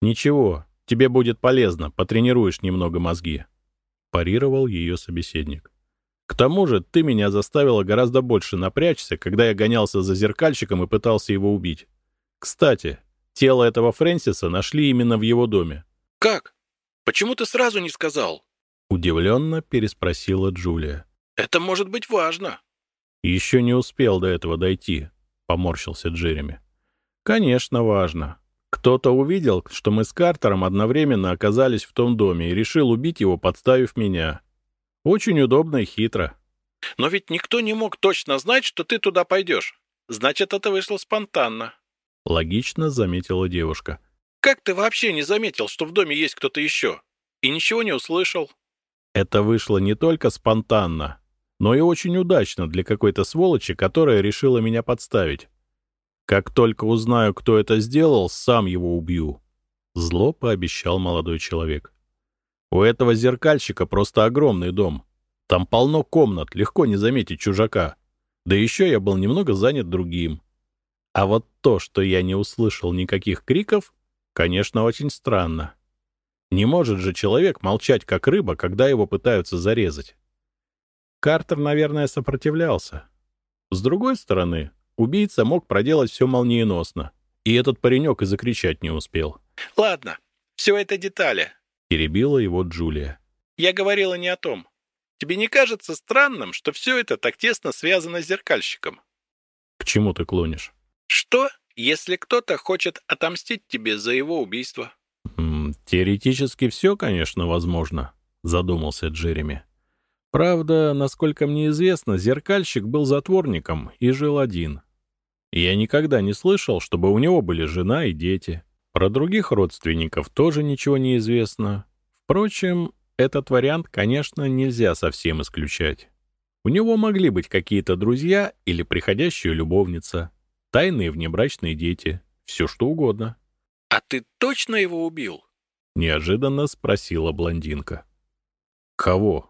«Ничего, тебе будет полезно, потренируешь немного мозги», — парировал ее собеседник. «К тому же ты меня заставила гораздо больше напрячься, когда я гонялся за зеркальщиком и пытался его убить. Кстати, Тело этого Фрэнсиса нашли именно в его доме. «Как? Почему ты сразу не сказал?» Удивленно переспросила Джулия. «Это может быть важно». «Еще не успел до этого дойти», — поморщился Джереми. «Конечно, важно. Кто-то увидел, что мы с Картером одновременно оказались в том доме и решил убить его, подставив меня. Очень удобно и хитро». «Но ведь никто не мог точно знать, что ты туда пойдешь. Значит, это вышло спонтанно». — логично заметила девушка. «Как ты вообще не заметил, что в доме есть кто-то еще? И ничего не услышал?» Это вышло не только спонтанно, но и очень удачно для какой-то сволочи, которая решила меня подставить. Как только узнаю, кто это сделал, сам его убью. Зло пообещал молодой человек. У этого зеркальщика просто огромный дом. Там полно комнат, легко не заметить чужака. Да еще я был немного занят другим. А вот то, что я не услышал никаких криков, конечно, очень странно. Не может же человек молчать, как рыба, когда его пытаются зарезать. Картер, наверное, сопротивлялся. С другой стороны, убийца мог проделать все молниеносно, и этот паренек и закричать не успел. «Ладно, все это детали», — перебила его Джулия. «Я говорила не о том. Тебе не кажется странным, что все это так тесно связано с зеркальщиком?» «К чему ты клонишь?» Что, если кто-то хочет отомстить тебе за его убийство? «Теоретически все, конечно, возможно», — задумался Джереми. «Правда, насколько мне известно, зеркальщик был затворником и жил один. Я никогда не слышал, чтобы у него были жена и дети. Про других родственников тоже ничего не известно. Впрочем, этот вариант, конечно, нельзя совсем исключать. У него могли быть какие-то друзья или приходящая любовница. Тайные внебрачные дети. Все что угодно. — А ты точно его убил? — неожиданно спросила блондинка. — Кого? —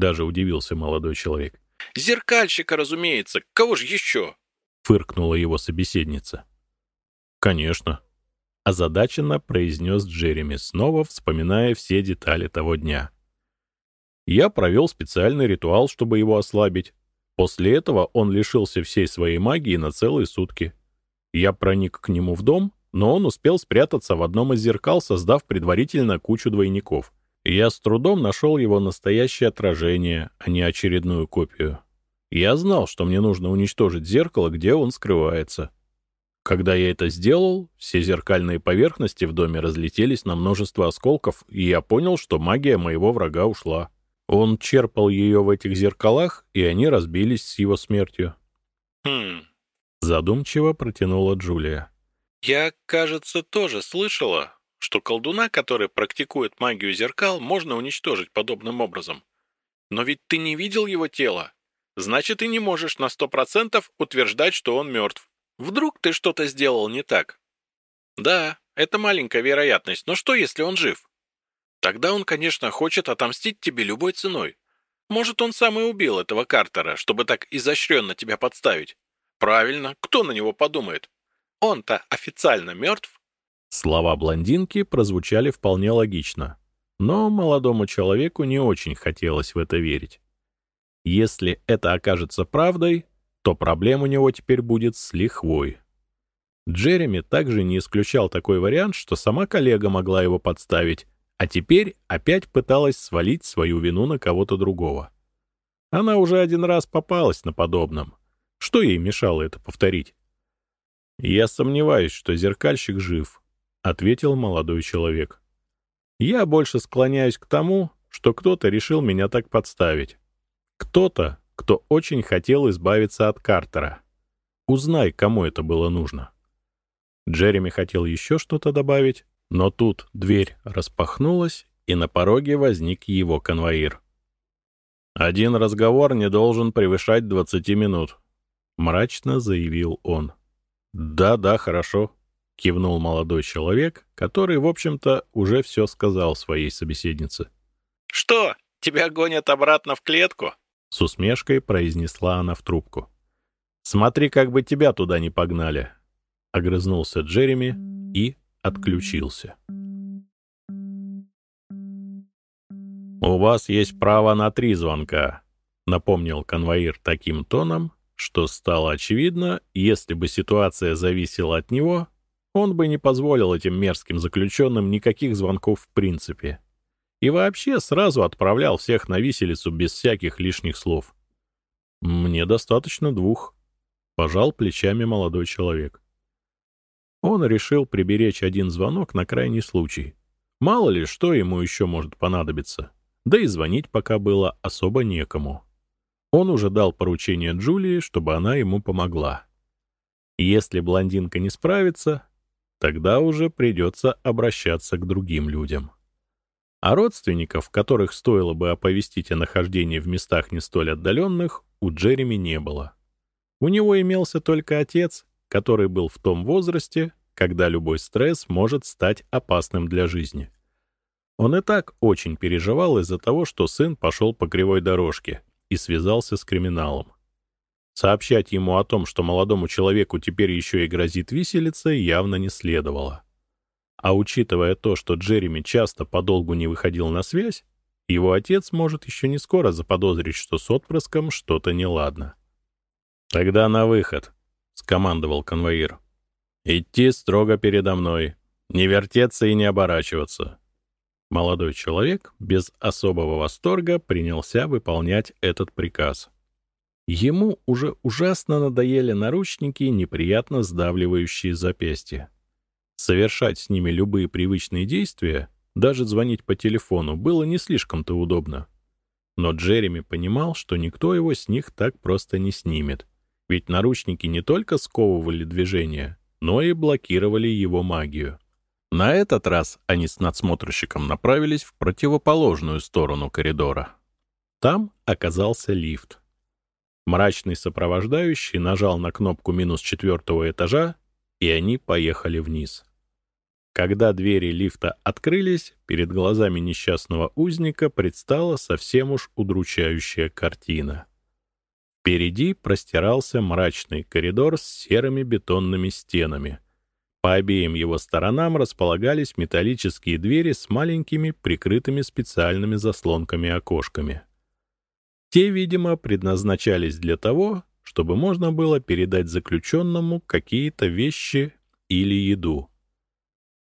даже удивился молодой человек. — Зеркальщика, разумеется. Кого же еще? — фыркнула его собеседница. — Конечно. — озадаченно произнес Джереми, снова вспоминая все детали того дня. Я провел специальный ритуал, чтобы его ослабить, После этого он лишился всей своей магии на целые сутки. Я проник к нему в дом, но он успел спрятаться в одном из зеркал, создав предварительно кучу двойников. Я с трудом нашел его настоящее отражение, а не очередную копию. Я знал, что мне нужно уничтожить зеркало, где он скрывается. Когда я это сделал, все зеркальные поверхности в доме разлетелись на множество осколков, и я понял, что магия моего врага ушла. Он черпал ее в этих зеркалах, и они разбились с его смертью. «Хм...» — задумчиво протянула Джулия. «Я, кажется, тоже слышала, что колдуна, который практикует магию зеркал, можно уничтожить подобным образом. Но ведь ты не видел его тело. Значит, ты не можешь на сто процентов утверждать, что он мертв. Вдруг ты что-то сделал не так? Да, это маленькая вероятность, но что, если он жив? Тогда он, конечно, хочет отомстить тебе любой ценой. Может, он сам и убил этого Картера, чтобы так изощренно тебя подставить. Правильно, кто на него подумает? Он-то официально мертв. Слова блондинки прозвучали вполне логично, но молодому человеку не очень хотелось в это верить. Если это окажется правдой, то проблем у него теперь будет с лихвой. Джереми также не исключал такой вариант, что сама коллега могла его подставить, а теперь опять пыталась свалить свою вину на кого-то другого. Она уже один раз попалась на подобном. Что ей мешало это повторить? Я сомневаюсь, что зеркальщик жив. — ответил молодой человек. «Я больше склоняюсь к тому, что кто-то решил меня так подставить. Кто-то, кто очень хотел избавиться от Картера. Узнай, кому это было нужно». Джереми хотел еще что-то добавить, но тут дверь распахнулась, и на пороге возник его конвоир. «Один разговор не должен превышать 20 минут», — мрачно заявил он. «Да-да, хорошо», — кивнул молодой человек, который, в общем-то, уже все сказал своей собеседнице. «Что, тебя гонят обратно в клетку?» — с усмешкой произнесла она в трубку. «Смотри, как бы тебя туда не погнали», — огрызнулся Джереми и отключился. «У вас есть право на три звонка», — напомнил конвоир таким тоном, что стало очевидно, если бы ситуация зависела от него, он бы не позволил этим мерзким заключенным никаких звонков в принципе. И вообще сразу отправлял всех на виселицу без всяких лишних слов. «Мне достаточно двух», — пожал плечами молодой человек. Он решил приберечь один звонок на крайний случай. Мало ли, что ему еще может понадобиться да и звонить пока было особо некому. Он уже дал поручение Джулии, чтобы она ему помогла. Если блондинка не справится, тогда уже придется обращаться к другим людям. А родственников, которых стоило бы оповестить о нахождении в местах не столь отдаленных, у Джереми не было. У него имелся только отец, который был в том возрасте, когда любой стресс может стать опасным для жизни — он и так очень переживал из-за того, что сын пошел по кривой дорожке и связался с криминалом. Сообщать ему о том, что молодому человеку теперь еще и грозит виселица, явно не следовало. А учитывая то, что Джереми часто подолгу не выходил на связь, его отец может еще не скоро заподозрить, что с отпрыском что-то неладно. «Тогда на выход», — скомандовал конвоир. «Идти строго передо мной, не вертеться и не оборачиваться. Молодой человек без особого восторга принялся выполнять этот приказ. Ему уже ужасно надоели наручники, неприятно сдавливающие запястья. Совершать с ними любые привычные действия, даже звонить по телефону, было не слишком-то удобно. Но Джереми понимал, что никто его с них так просто не снимет, ведь наручники не только сковывали движение, но и блокировали его магию. На этот раз они с надсмотрщиком направились в противоположную сторону коридора. Там оказался лифт. Мрачный сопровождающий нажал на кнопку минус четвертого этажа, и они поехали вниз. Когда двери лифта открылись, перед глазами несчастного узника предстала совсем уж удручающая картина. Впереди простирался мрачный коридор с серыми бетонными стенами — по обеим его сторонам располагались металлические двери с маленькими, прикрытыми специальными заслонками-окошками. Те, видимо, предназначались для того, чтобы можно было передать заключенному какие-то вещи или еду.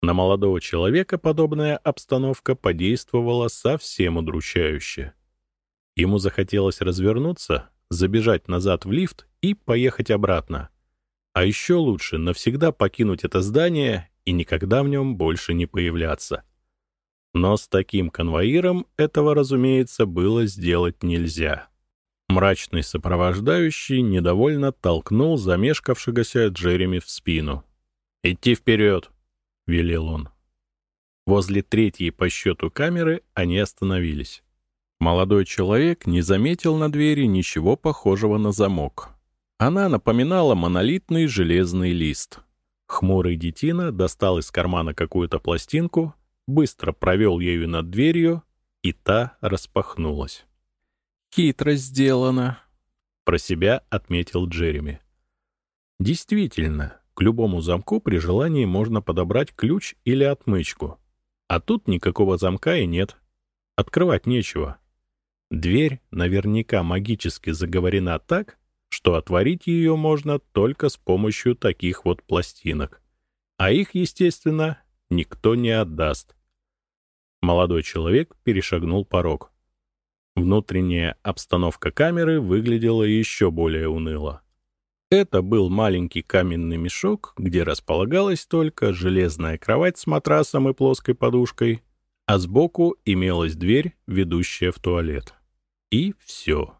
На молодого человека подобная обстановка подействовала совсем удручающе. Ему захотелось развернуться, забежать назад в лифт и поехать обратно — а еще лучше навсегда покинуть это здание и никогда в нем больше не появляться. Но с таким конвоиром этого, разумеется, было сделать нельзя. Мрачный сопровождающий недовольно толкнул замешкавшегося Джереми в спину. «Идти вперед!» — велел он. Возле третьей по счету камеры они остановились. Молодой человек не заметил на двери ничего похожего на замок. Она напоминала монолитный железный лист. Хмурый детина достал из кармана какую-то пластинку, быстро провел ею над дверью, и та распахнулась. «Хитро сделано», — про себя отметил Джереми. Действительно, к любому замку при желании можно подобрать ключ или отмычку. А тут никакого замка и нет. Открывать нечего. Дверь наверняка магически заговорена так, что отворить ее можно только с помощью таких вот пластинок. А их, естественно, никто не отдаст. Молодой человек перешагнул порог. Внутренняя обстановка камеры выглядела еще более уныло. Это был маленький каменный мешок, где располагалась только железная кровать с матрасом и плоской подушкой, а сбоку имелась дверь, ведущая в туалет. И все.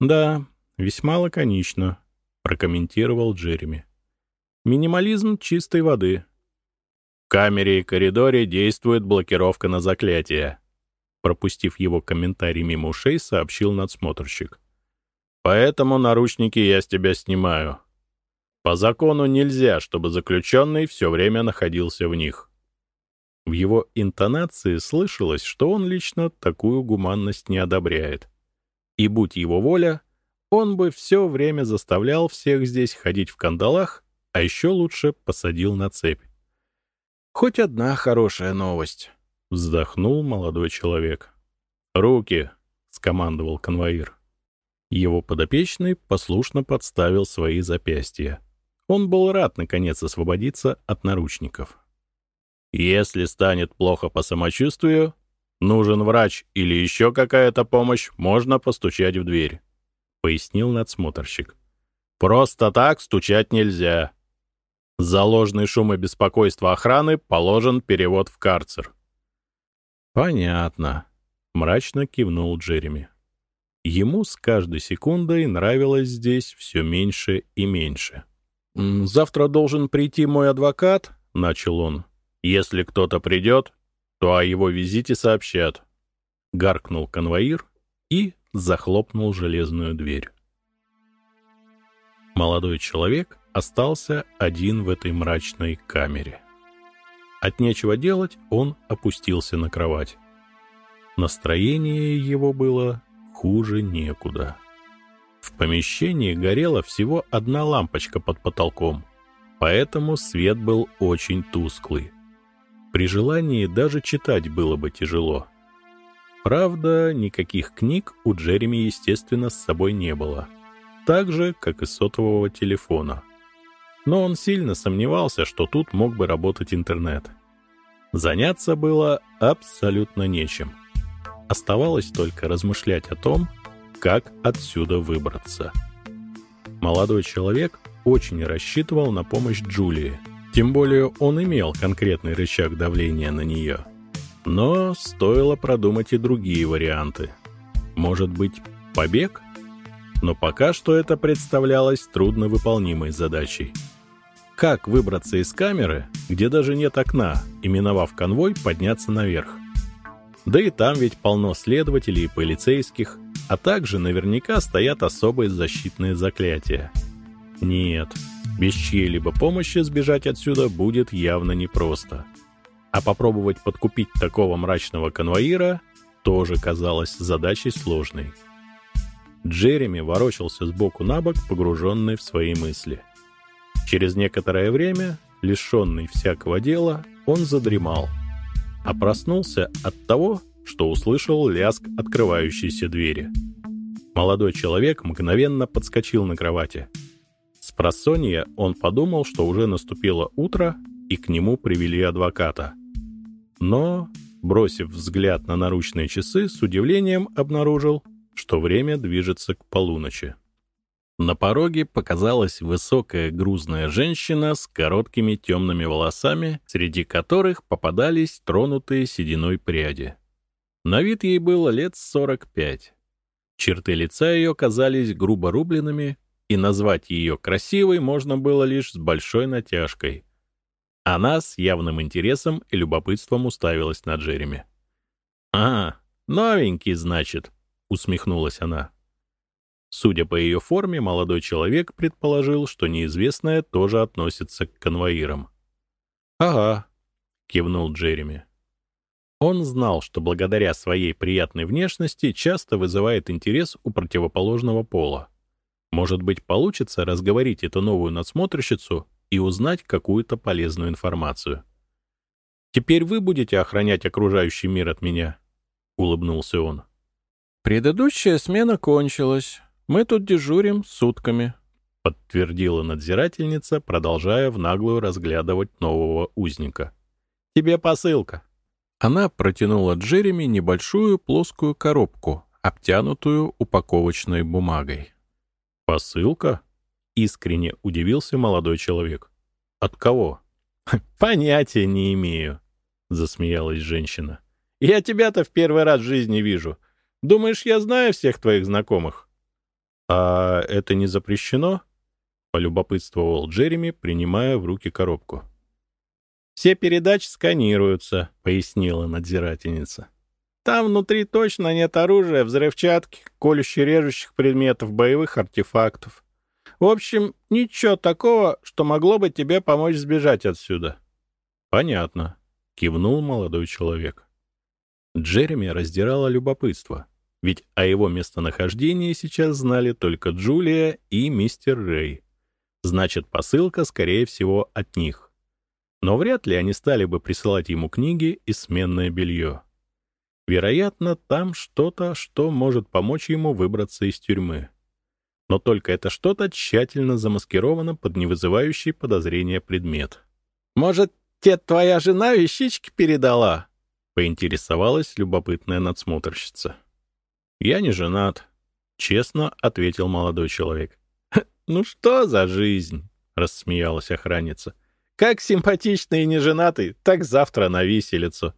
«Да, весьма лаконично», — прокомментировал Джереми. «Минимализм чистой воды». «В камере и коридоре действует блокировка на заклятие», пропустив его комментарий мимо ушей, сообщил надсмотрщик. «Поэтому наручники я с тебя снимаю. По закону нельзя, чтобы заключенный все время находился в них». В его интонации слышалось, что он лично такую гуманность не одобряет. И будь его воля, он бы все время заставлял всех здесь ходить в кандалах, а еще лучше посадил на цепь. «Хоть одна хорошая новость», — вздохнул молодой человек. «Руки!» — скомандовал конвоир. Его подопечный послушно подставил свои запястья. Он был рад, наконец, освободиться от наручников. Если станет плохо по самочувствию, нужен врач или еще какая-то помощь, можно постучать в дверь», — пояснил надсмотрщик. «Просто так стучать нельзя. За ложный шум и беспокойство охраны положен перевод в карцер». «Понятно», — мрачно кивнул Джереми. Ему с каждой секундой нравилось здесь все меньше и меньше. «Завтра должен прийти мой адвокат», — начал он. Если кто-то придет, то о его визите сообщат. Гаркнул конвоир и захлопнул железную дверь. Молодой человек остался один в этой мрачной камере. От нечего делать он опустился на кровать. Настроение его было хуже некуда. В помещении горела всего одна лампочка под потолком, поэтому свет был очень тусклый. При желании даже читать было бы тяжело. Правда, никаких книг у Джереми, естественно, с собой не было. Так же, как и сотового телефона. Но он сильно сомневался, что тут мог бы работать интернет. Заняться было абсолютно нечем. Оставалось только размышлять о том, как отсюда выбраться. Молодой человек очень рассчитывал на помощь Джулии — тем более он имел конкретный рычаг давления на нее. Но стоило продумать и другие варианты. Может быть, побег? Но пока что это представлялось трудновыполнимой задачей. Как выбраться из камеры, где даже нет окна, и миновав конвой, подняться наверх? Да и там ведь полно следователей и полицейских, а также наверняка стоят особые защитные заклятия. Нет, без чьей-либо помощи сбежать отсюда будет явно непросто. А попробовать подкупить такого мрачного конвоира тоже казалось задачей сложной. Джереми ворочался сбоку на бок, погруженный в свои мысли. Через некоторое время, лишенный всякого дела, он задремал, а проснулся от того, что услышал лязг открывающейся двери. Молодой человек мгновенно подскочил на кровати — с просонья он подумал, что уже наступило утро, и к нему привели адвоката. Но, бросив взгляд на наручные часы, с удивлением обнаружил, что время движется к полуночи. На пороге показалась высокая грузная женщина с короткими темными волосами, среди которых попадались тронутые сединой пряди. На вид ей было лет 45. Черты лица ее казались грубо рубленными, и назвать ее красивой можно было лишь с большой натяжкой. Она с явным интересом и любопытством уставилась на Джереми. «А, новенький, значит», — усмехнулась она. Судя по ее форме, молодой человек предположил, что неизвестная тоже относится к конвоирам. «Ага», — кивнул Джереми. Он знал, что благодаря своей приятной внешности часто вызывает интерес у противоположного пола. Может быть, получится разговорить эту новую надсмотрщицу и узнать какую-то полезную информацию. «Теперь вы будете охранять окружающий мир от меня?» — улыбнулся он. «Предыдущая смена кончилась. Мы тут дежурим сутками», — подтвердила надзирательница, продолжая в наглую разглядывать нового узника. «Тебе посылка». Она протянула Джереми небольшую плоскую коробку, обтянутую упаковочной бумагой. «Посылка?» Искренне удивился молодой человек. От кого? Понятия не имею, засмеялась женщина. Я тебя-то в первый раз в жизни вижу. Думаешь, я знаю всех твоих знакомых? А это не запрещено? полюбопытствовал Джереми, принимая в руки коробку. «Все передачи сканируются», — пояснила надзирательница. «Там внутри точно нет оружия, взрывчатки, колюще-режущих предметов, боевых артефактов. В общем, ничего такого, что могло бы тебе помочь сбежать отсюда». «Понятно», — кивнул молодой человек. Джереми раздирало любопытство, ведь о его местонахождении сейчас знали только Джулия и мистер Рэй. Значит, посылка, скорее всего, от них. Но вряд ли они стали бы присылать ему книги и сменное белье. Вероятно, там что-то, что может помочь ему выбраться из тюрьмы. Но только это что-то тщательно замаскировано под невызывающий подозрения предмет. «Может, тебе твоя жена вещички передала?» — поинтересовалась любопытная надсмотрщица. «Я не женат», — честно ответил молодой человек. «Ну что за жизнь?» — рассмеялась охранница. «Как симпатичный и неженатый, так завтра на виселицу.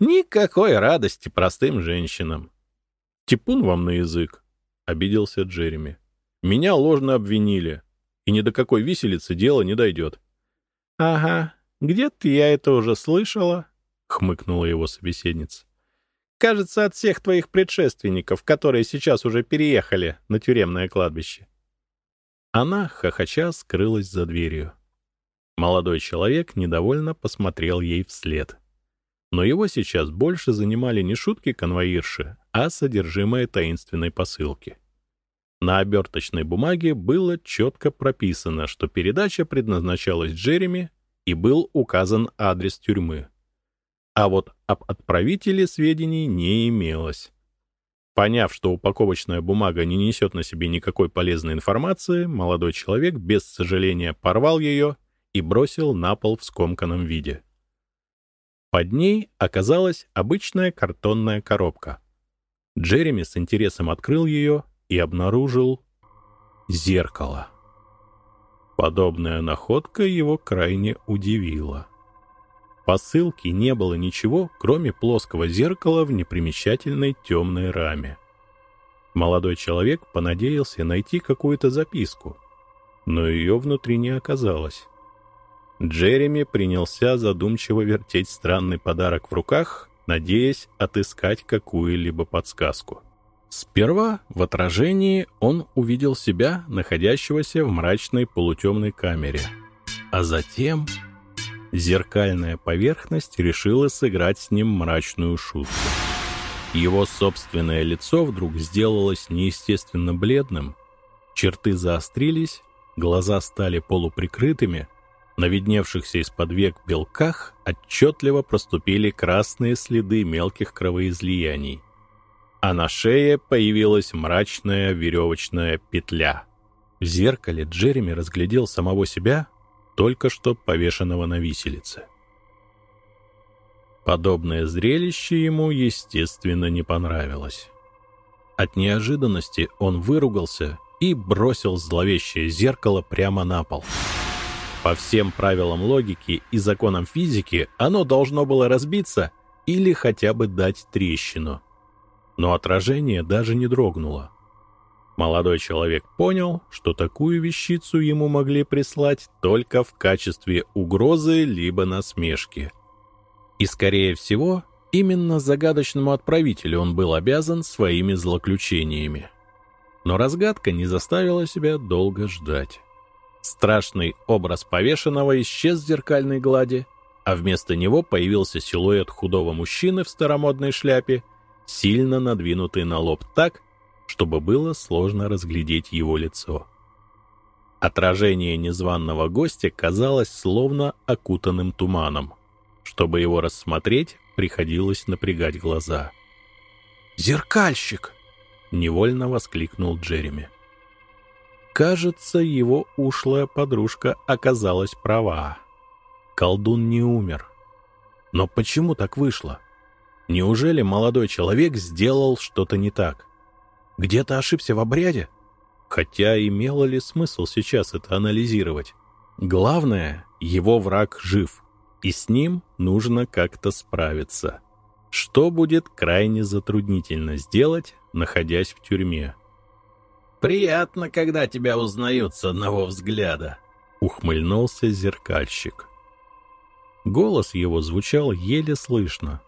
Никакой радости простым женщинам». «Типун вам на язык», — обиделся Джереми. «Меня ложно обвинили, и ни до какой виселицы дело не дойдет». «Ага, где-то я это уже слышала», — хмыкнула его собеседница. «Кажется, от всех твоих предшественников, которые сейчас уже переехали на тюремное кладбище». Она, хохоча, скрылась за дверью. Молодой человек недовольно посмотрел ей вслед. Но его сейчас больше занимали не шутки конвоирши, а содержимое таинственной посылки. На оберточной бумаге было четко прописано, что передача предназначалась Джереми и был указан адрес тюрьмы. А вот об отправителе сведений не имелось. Поняв, что упаковочная бумага не несет на себе никакой полезной информации, молодой человек без сожаления порвал ее и бросил на пол в скомканном виде. Под ней оказалась обычная картонная коробка. Джереми с интересом открыл ее и обнаружил зеркало. Подобная находка его крайне удивила посылке не было ничего, кроме плоского зеркала в непримечательной темной раме. Молодой человек понадеялся найти какую-то записку, но ее внутри не оказалось. Джереми принялся задумчиво вертеть странный подарок в руках, надеясь отыскать какую-либо подсказку. Сперва в отражении он увидел себя, находящегося в мрачной полутемной камере, а затем Зеркальная поверхность решила сыграть с ним мрачную шутку. Его собственное лицо вдруг сделалось неестественно бледным, черты заострились, глаза стали полуприкрытыми, на видневшихся из-под век белках отчетливо проступили красные следы мелких кровоизлияний. А на шее появилась мрачная веревочная петля. В зеркале Джереми разглядел самого себя только что повешенного на виселице. Подобное зрелище ему, естественно, не понравилось. От неожиданности он выругался и бросил зловещее зеркало прямо на пол. По всем правилам логики и законам физики оно должно было разбиться или хотя бы дать трещину. Но отражение даже не дрогнуло. Молодой человек понял, что такую вещицу ему могли прислать только в качестве угрозы либо насмешки. И, скорее всего, именно загадочному отправителю он был обязан своими злоключениями. Но разгадка не заставила себя долго ждать. Страшный образ повешенного исчез в зеркальной глади, а вместо него появился силуэт худого мужчины в старомодной шляпе, сильно надвинутый на лоб так, чтобы было сложно разглядеть его лицо. Отражение незваного гостя казалось словно окутанным туманом. Чтобы его рассмотреть, приходилось напрягать глаза. «Зеркальщик!» — невольно воскликнул Джереми. Кажется, его ушлая подружка оказалась права. Колдун не умер. Но почему так вышло? Неужели молодой человек сделал что-то не так? Где-то ошибся в обряде? Хотя имело ли смысл сейчас это анализировать? Главное, его враг жив, и с ним нужно как-то справиться. Что будет крайне затруднительно сделать, находясь в тюрьме. «Приятно, когда тебя узнают с одного взгляда», — ухмыльнулся зеркальщик. Голос его звучал еле слышно.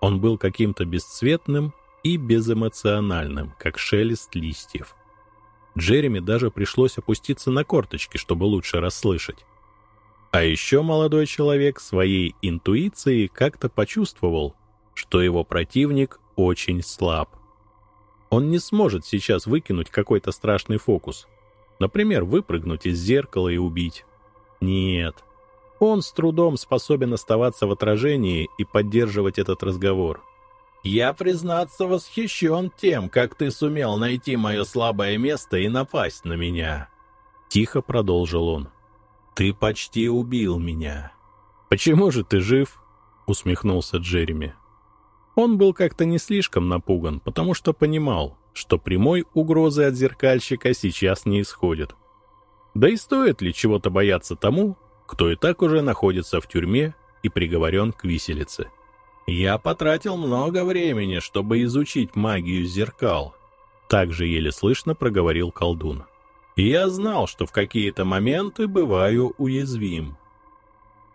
Он был каким-то бесцветным и безэмоциональным, как шелест листьев. Джереми даже пришлось опуститься на корточки, чтобы лучше расслышать. А еще молодой человек своей интуицией как-то почувствовал, что его противник очень слаб. Он не сможет сейчас выкинуть какой-то страшный фокус. Например, выпрыгнуть из зеркала и убить. Нет. Он с трудом способен оставаться в отражении и поддерживать этот разговор. «Я, признаться, восхищен тем, как ты сумел найти мое слабое место и напасть на меня», — тихо продолжил он. «Ты почти убил меня». «Почему же ты жив?» — усмехнулся Джереми. Он был как-то не слишком напуган, потому что понимал, что прямой угрозы от зеркальщика сейчас не исходит. Да и стоит ли чего-то бояться тому, кто и так уже находится в тюрьме и приговорен к виселице? «Я потратил много времени, чтобы изучить магию зеркал», — также еле слышно проговорил колдун. «Я знал, что в какие-то моменты бываю уязвим.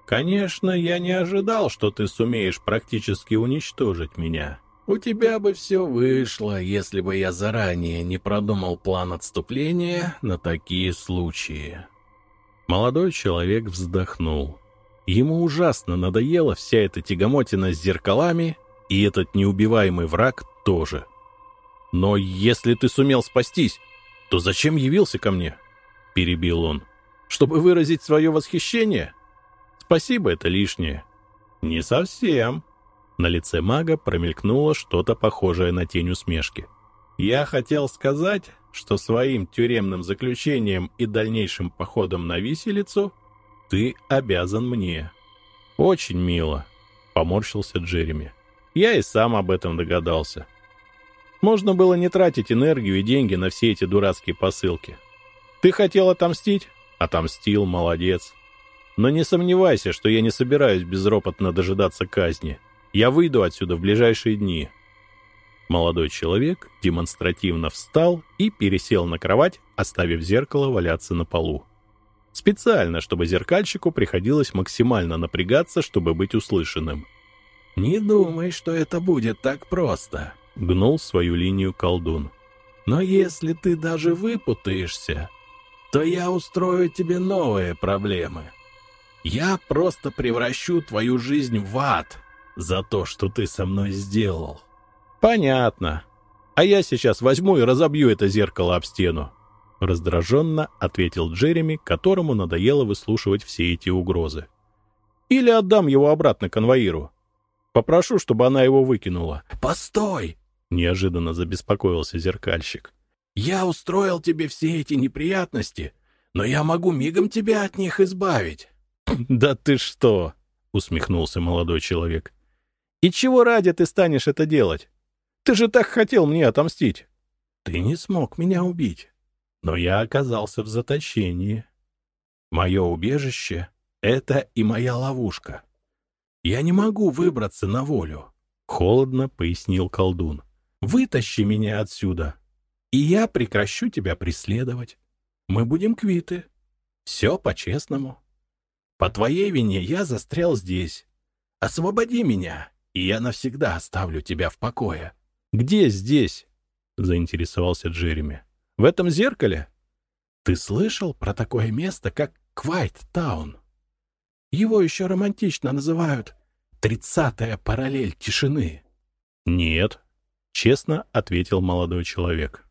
Конечно, я не ожидал, что ты сумеешь практически уничтожить меня. У тебя бы все вышло, если бы я заранее не продумал план отступления на такие случаи. Молодой человек вздохнул. Ему ужасно надоела вся эта тягомотина с зеркалами, и этот неубиваемый враг тоже. «Но если ты сумел спастись, то зачем явился ко мне?» — перебил он. «Чтобы выразить свое восхищение?» Спасибо, это лишнее. Не совсем. На лице мага промелькнуло что-то похожее на тень усмешки. Я хотел сказать, что своим тюремным заключением и дальнейшим походом на виселицу ты обязан мне. Очень мило, поморщился Джереми. Я и сам об этом догадался. Можно было не тратить энергию и деньги на все эти дурацкие посылки. Ты хотел отомстить? Отомстил, молодец. Но не сомневайся, что я не собираюсь безропотно дожидаться казни. Я выйду отсюда в ближайшие дни». Молодой человек демонстративно встал и пересел на кровать, оставив зеркало валяться на полу. Специально, чтобы зеркальщику приходилось максимально напрягаться, чтобы быть услышанным. «Не думай, что это будет так просто», — гнул свою линию колдун. «Но если ты даже выпутаешься, то я устрою тебе новые проблемы. Я просто превращу твою жизнь в ад за то, что ты со мной сделал. Понятно. А я сейчас возьму и разобью это зеркало об стену. Раздраженно ответил Джереми, которому надоело выслушивать все эти угрозы. Или отдам его обратно конвоиру. Попрошу, чтобы она его выкинула. «Постой!» — неожиданно забеспокоился зеркальщик. «Я устроил тебе все эти неприятности, но я могу мигом тебя от них избавить. [LAUGHS] «Да ты что!» — усмехнулся молодой человек. «И чего ради ты станешь это делать? Ты же так хотел мне отомстить!» «Ты не смог меня убить, но я оказался в заточении. Мое убежище — это и моя ловушка. Я не могу выбраться на волю», — холодно пояснил колдун. «Вытащи меня отсюда, и я прекращу тебя преследовать. Мы будем квиты. Все по-честному». По твоей вине я застрял здесь. Освободи меня, и я навсегда оставлю тебя в покое». «Где здесь?» — заинтересовался Джереми. «В этом зеркале?» «Ты слышал про такое место, как Квайт-таун? Его еще романтично называют «тридцатая параллель тишины». «Нет», — честно ответил молодой человек.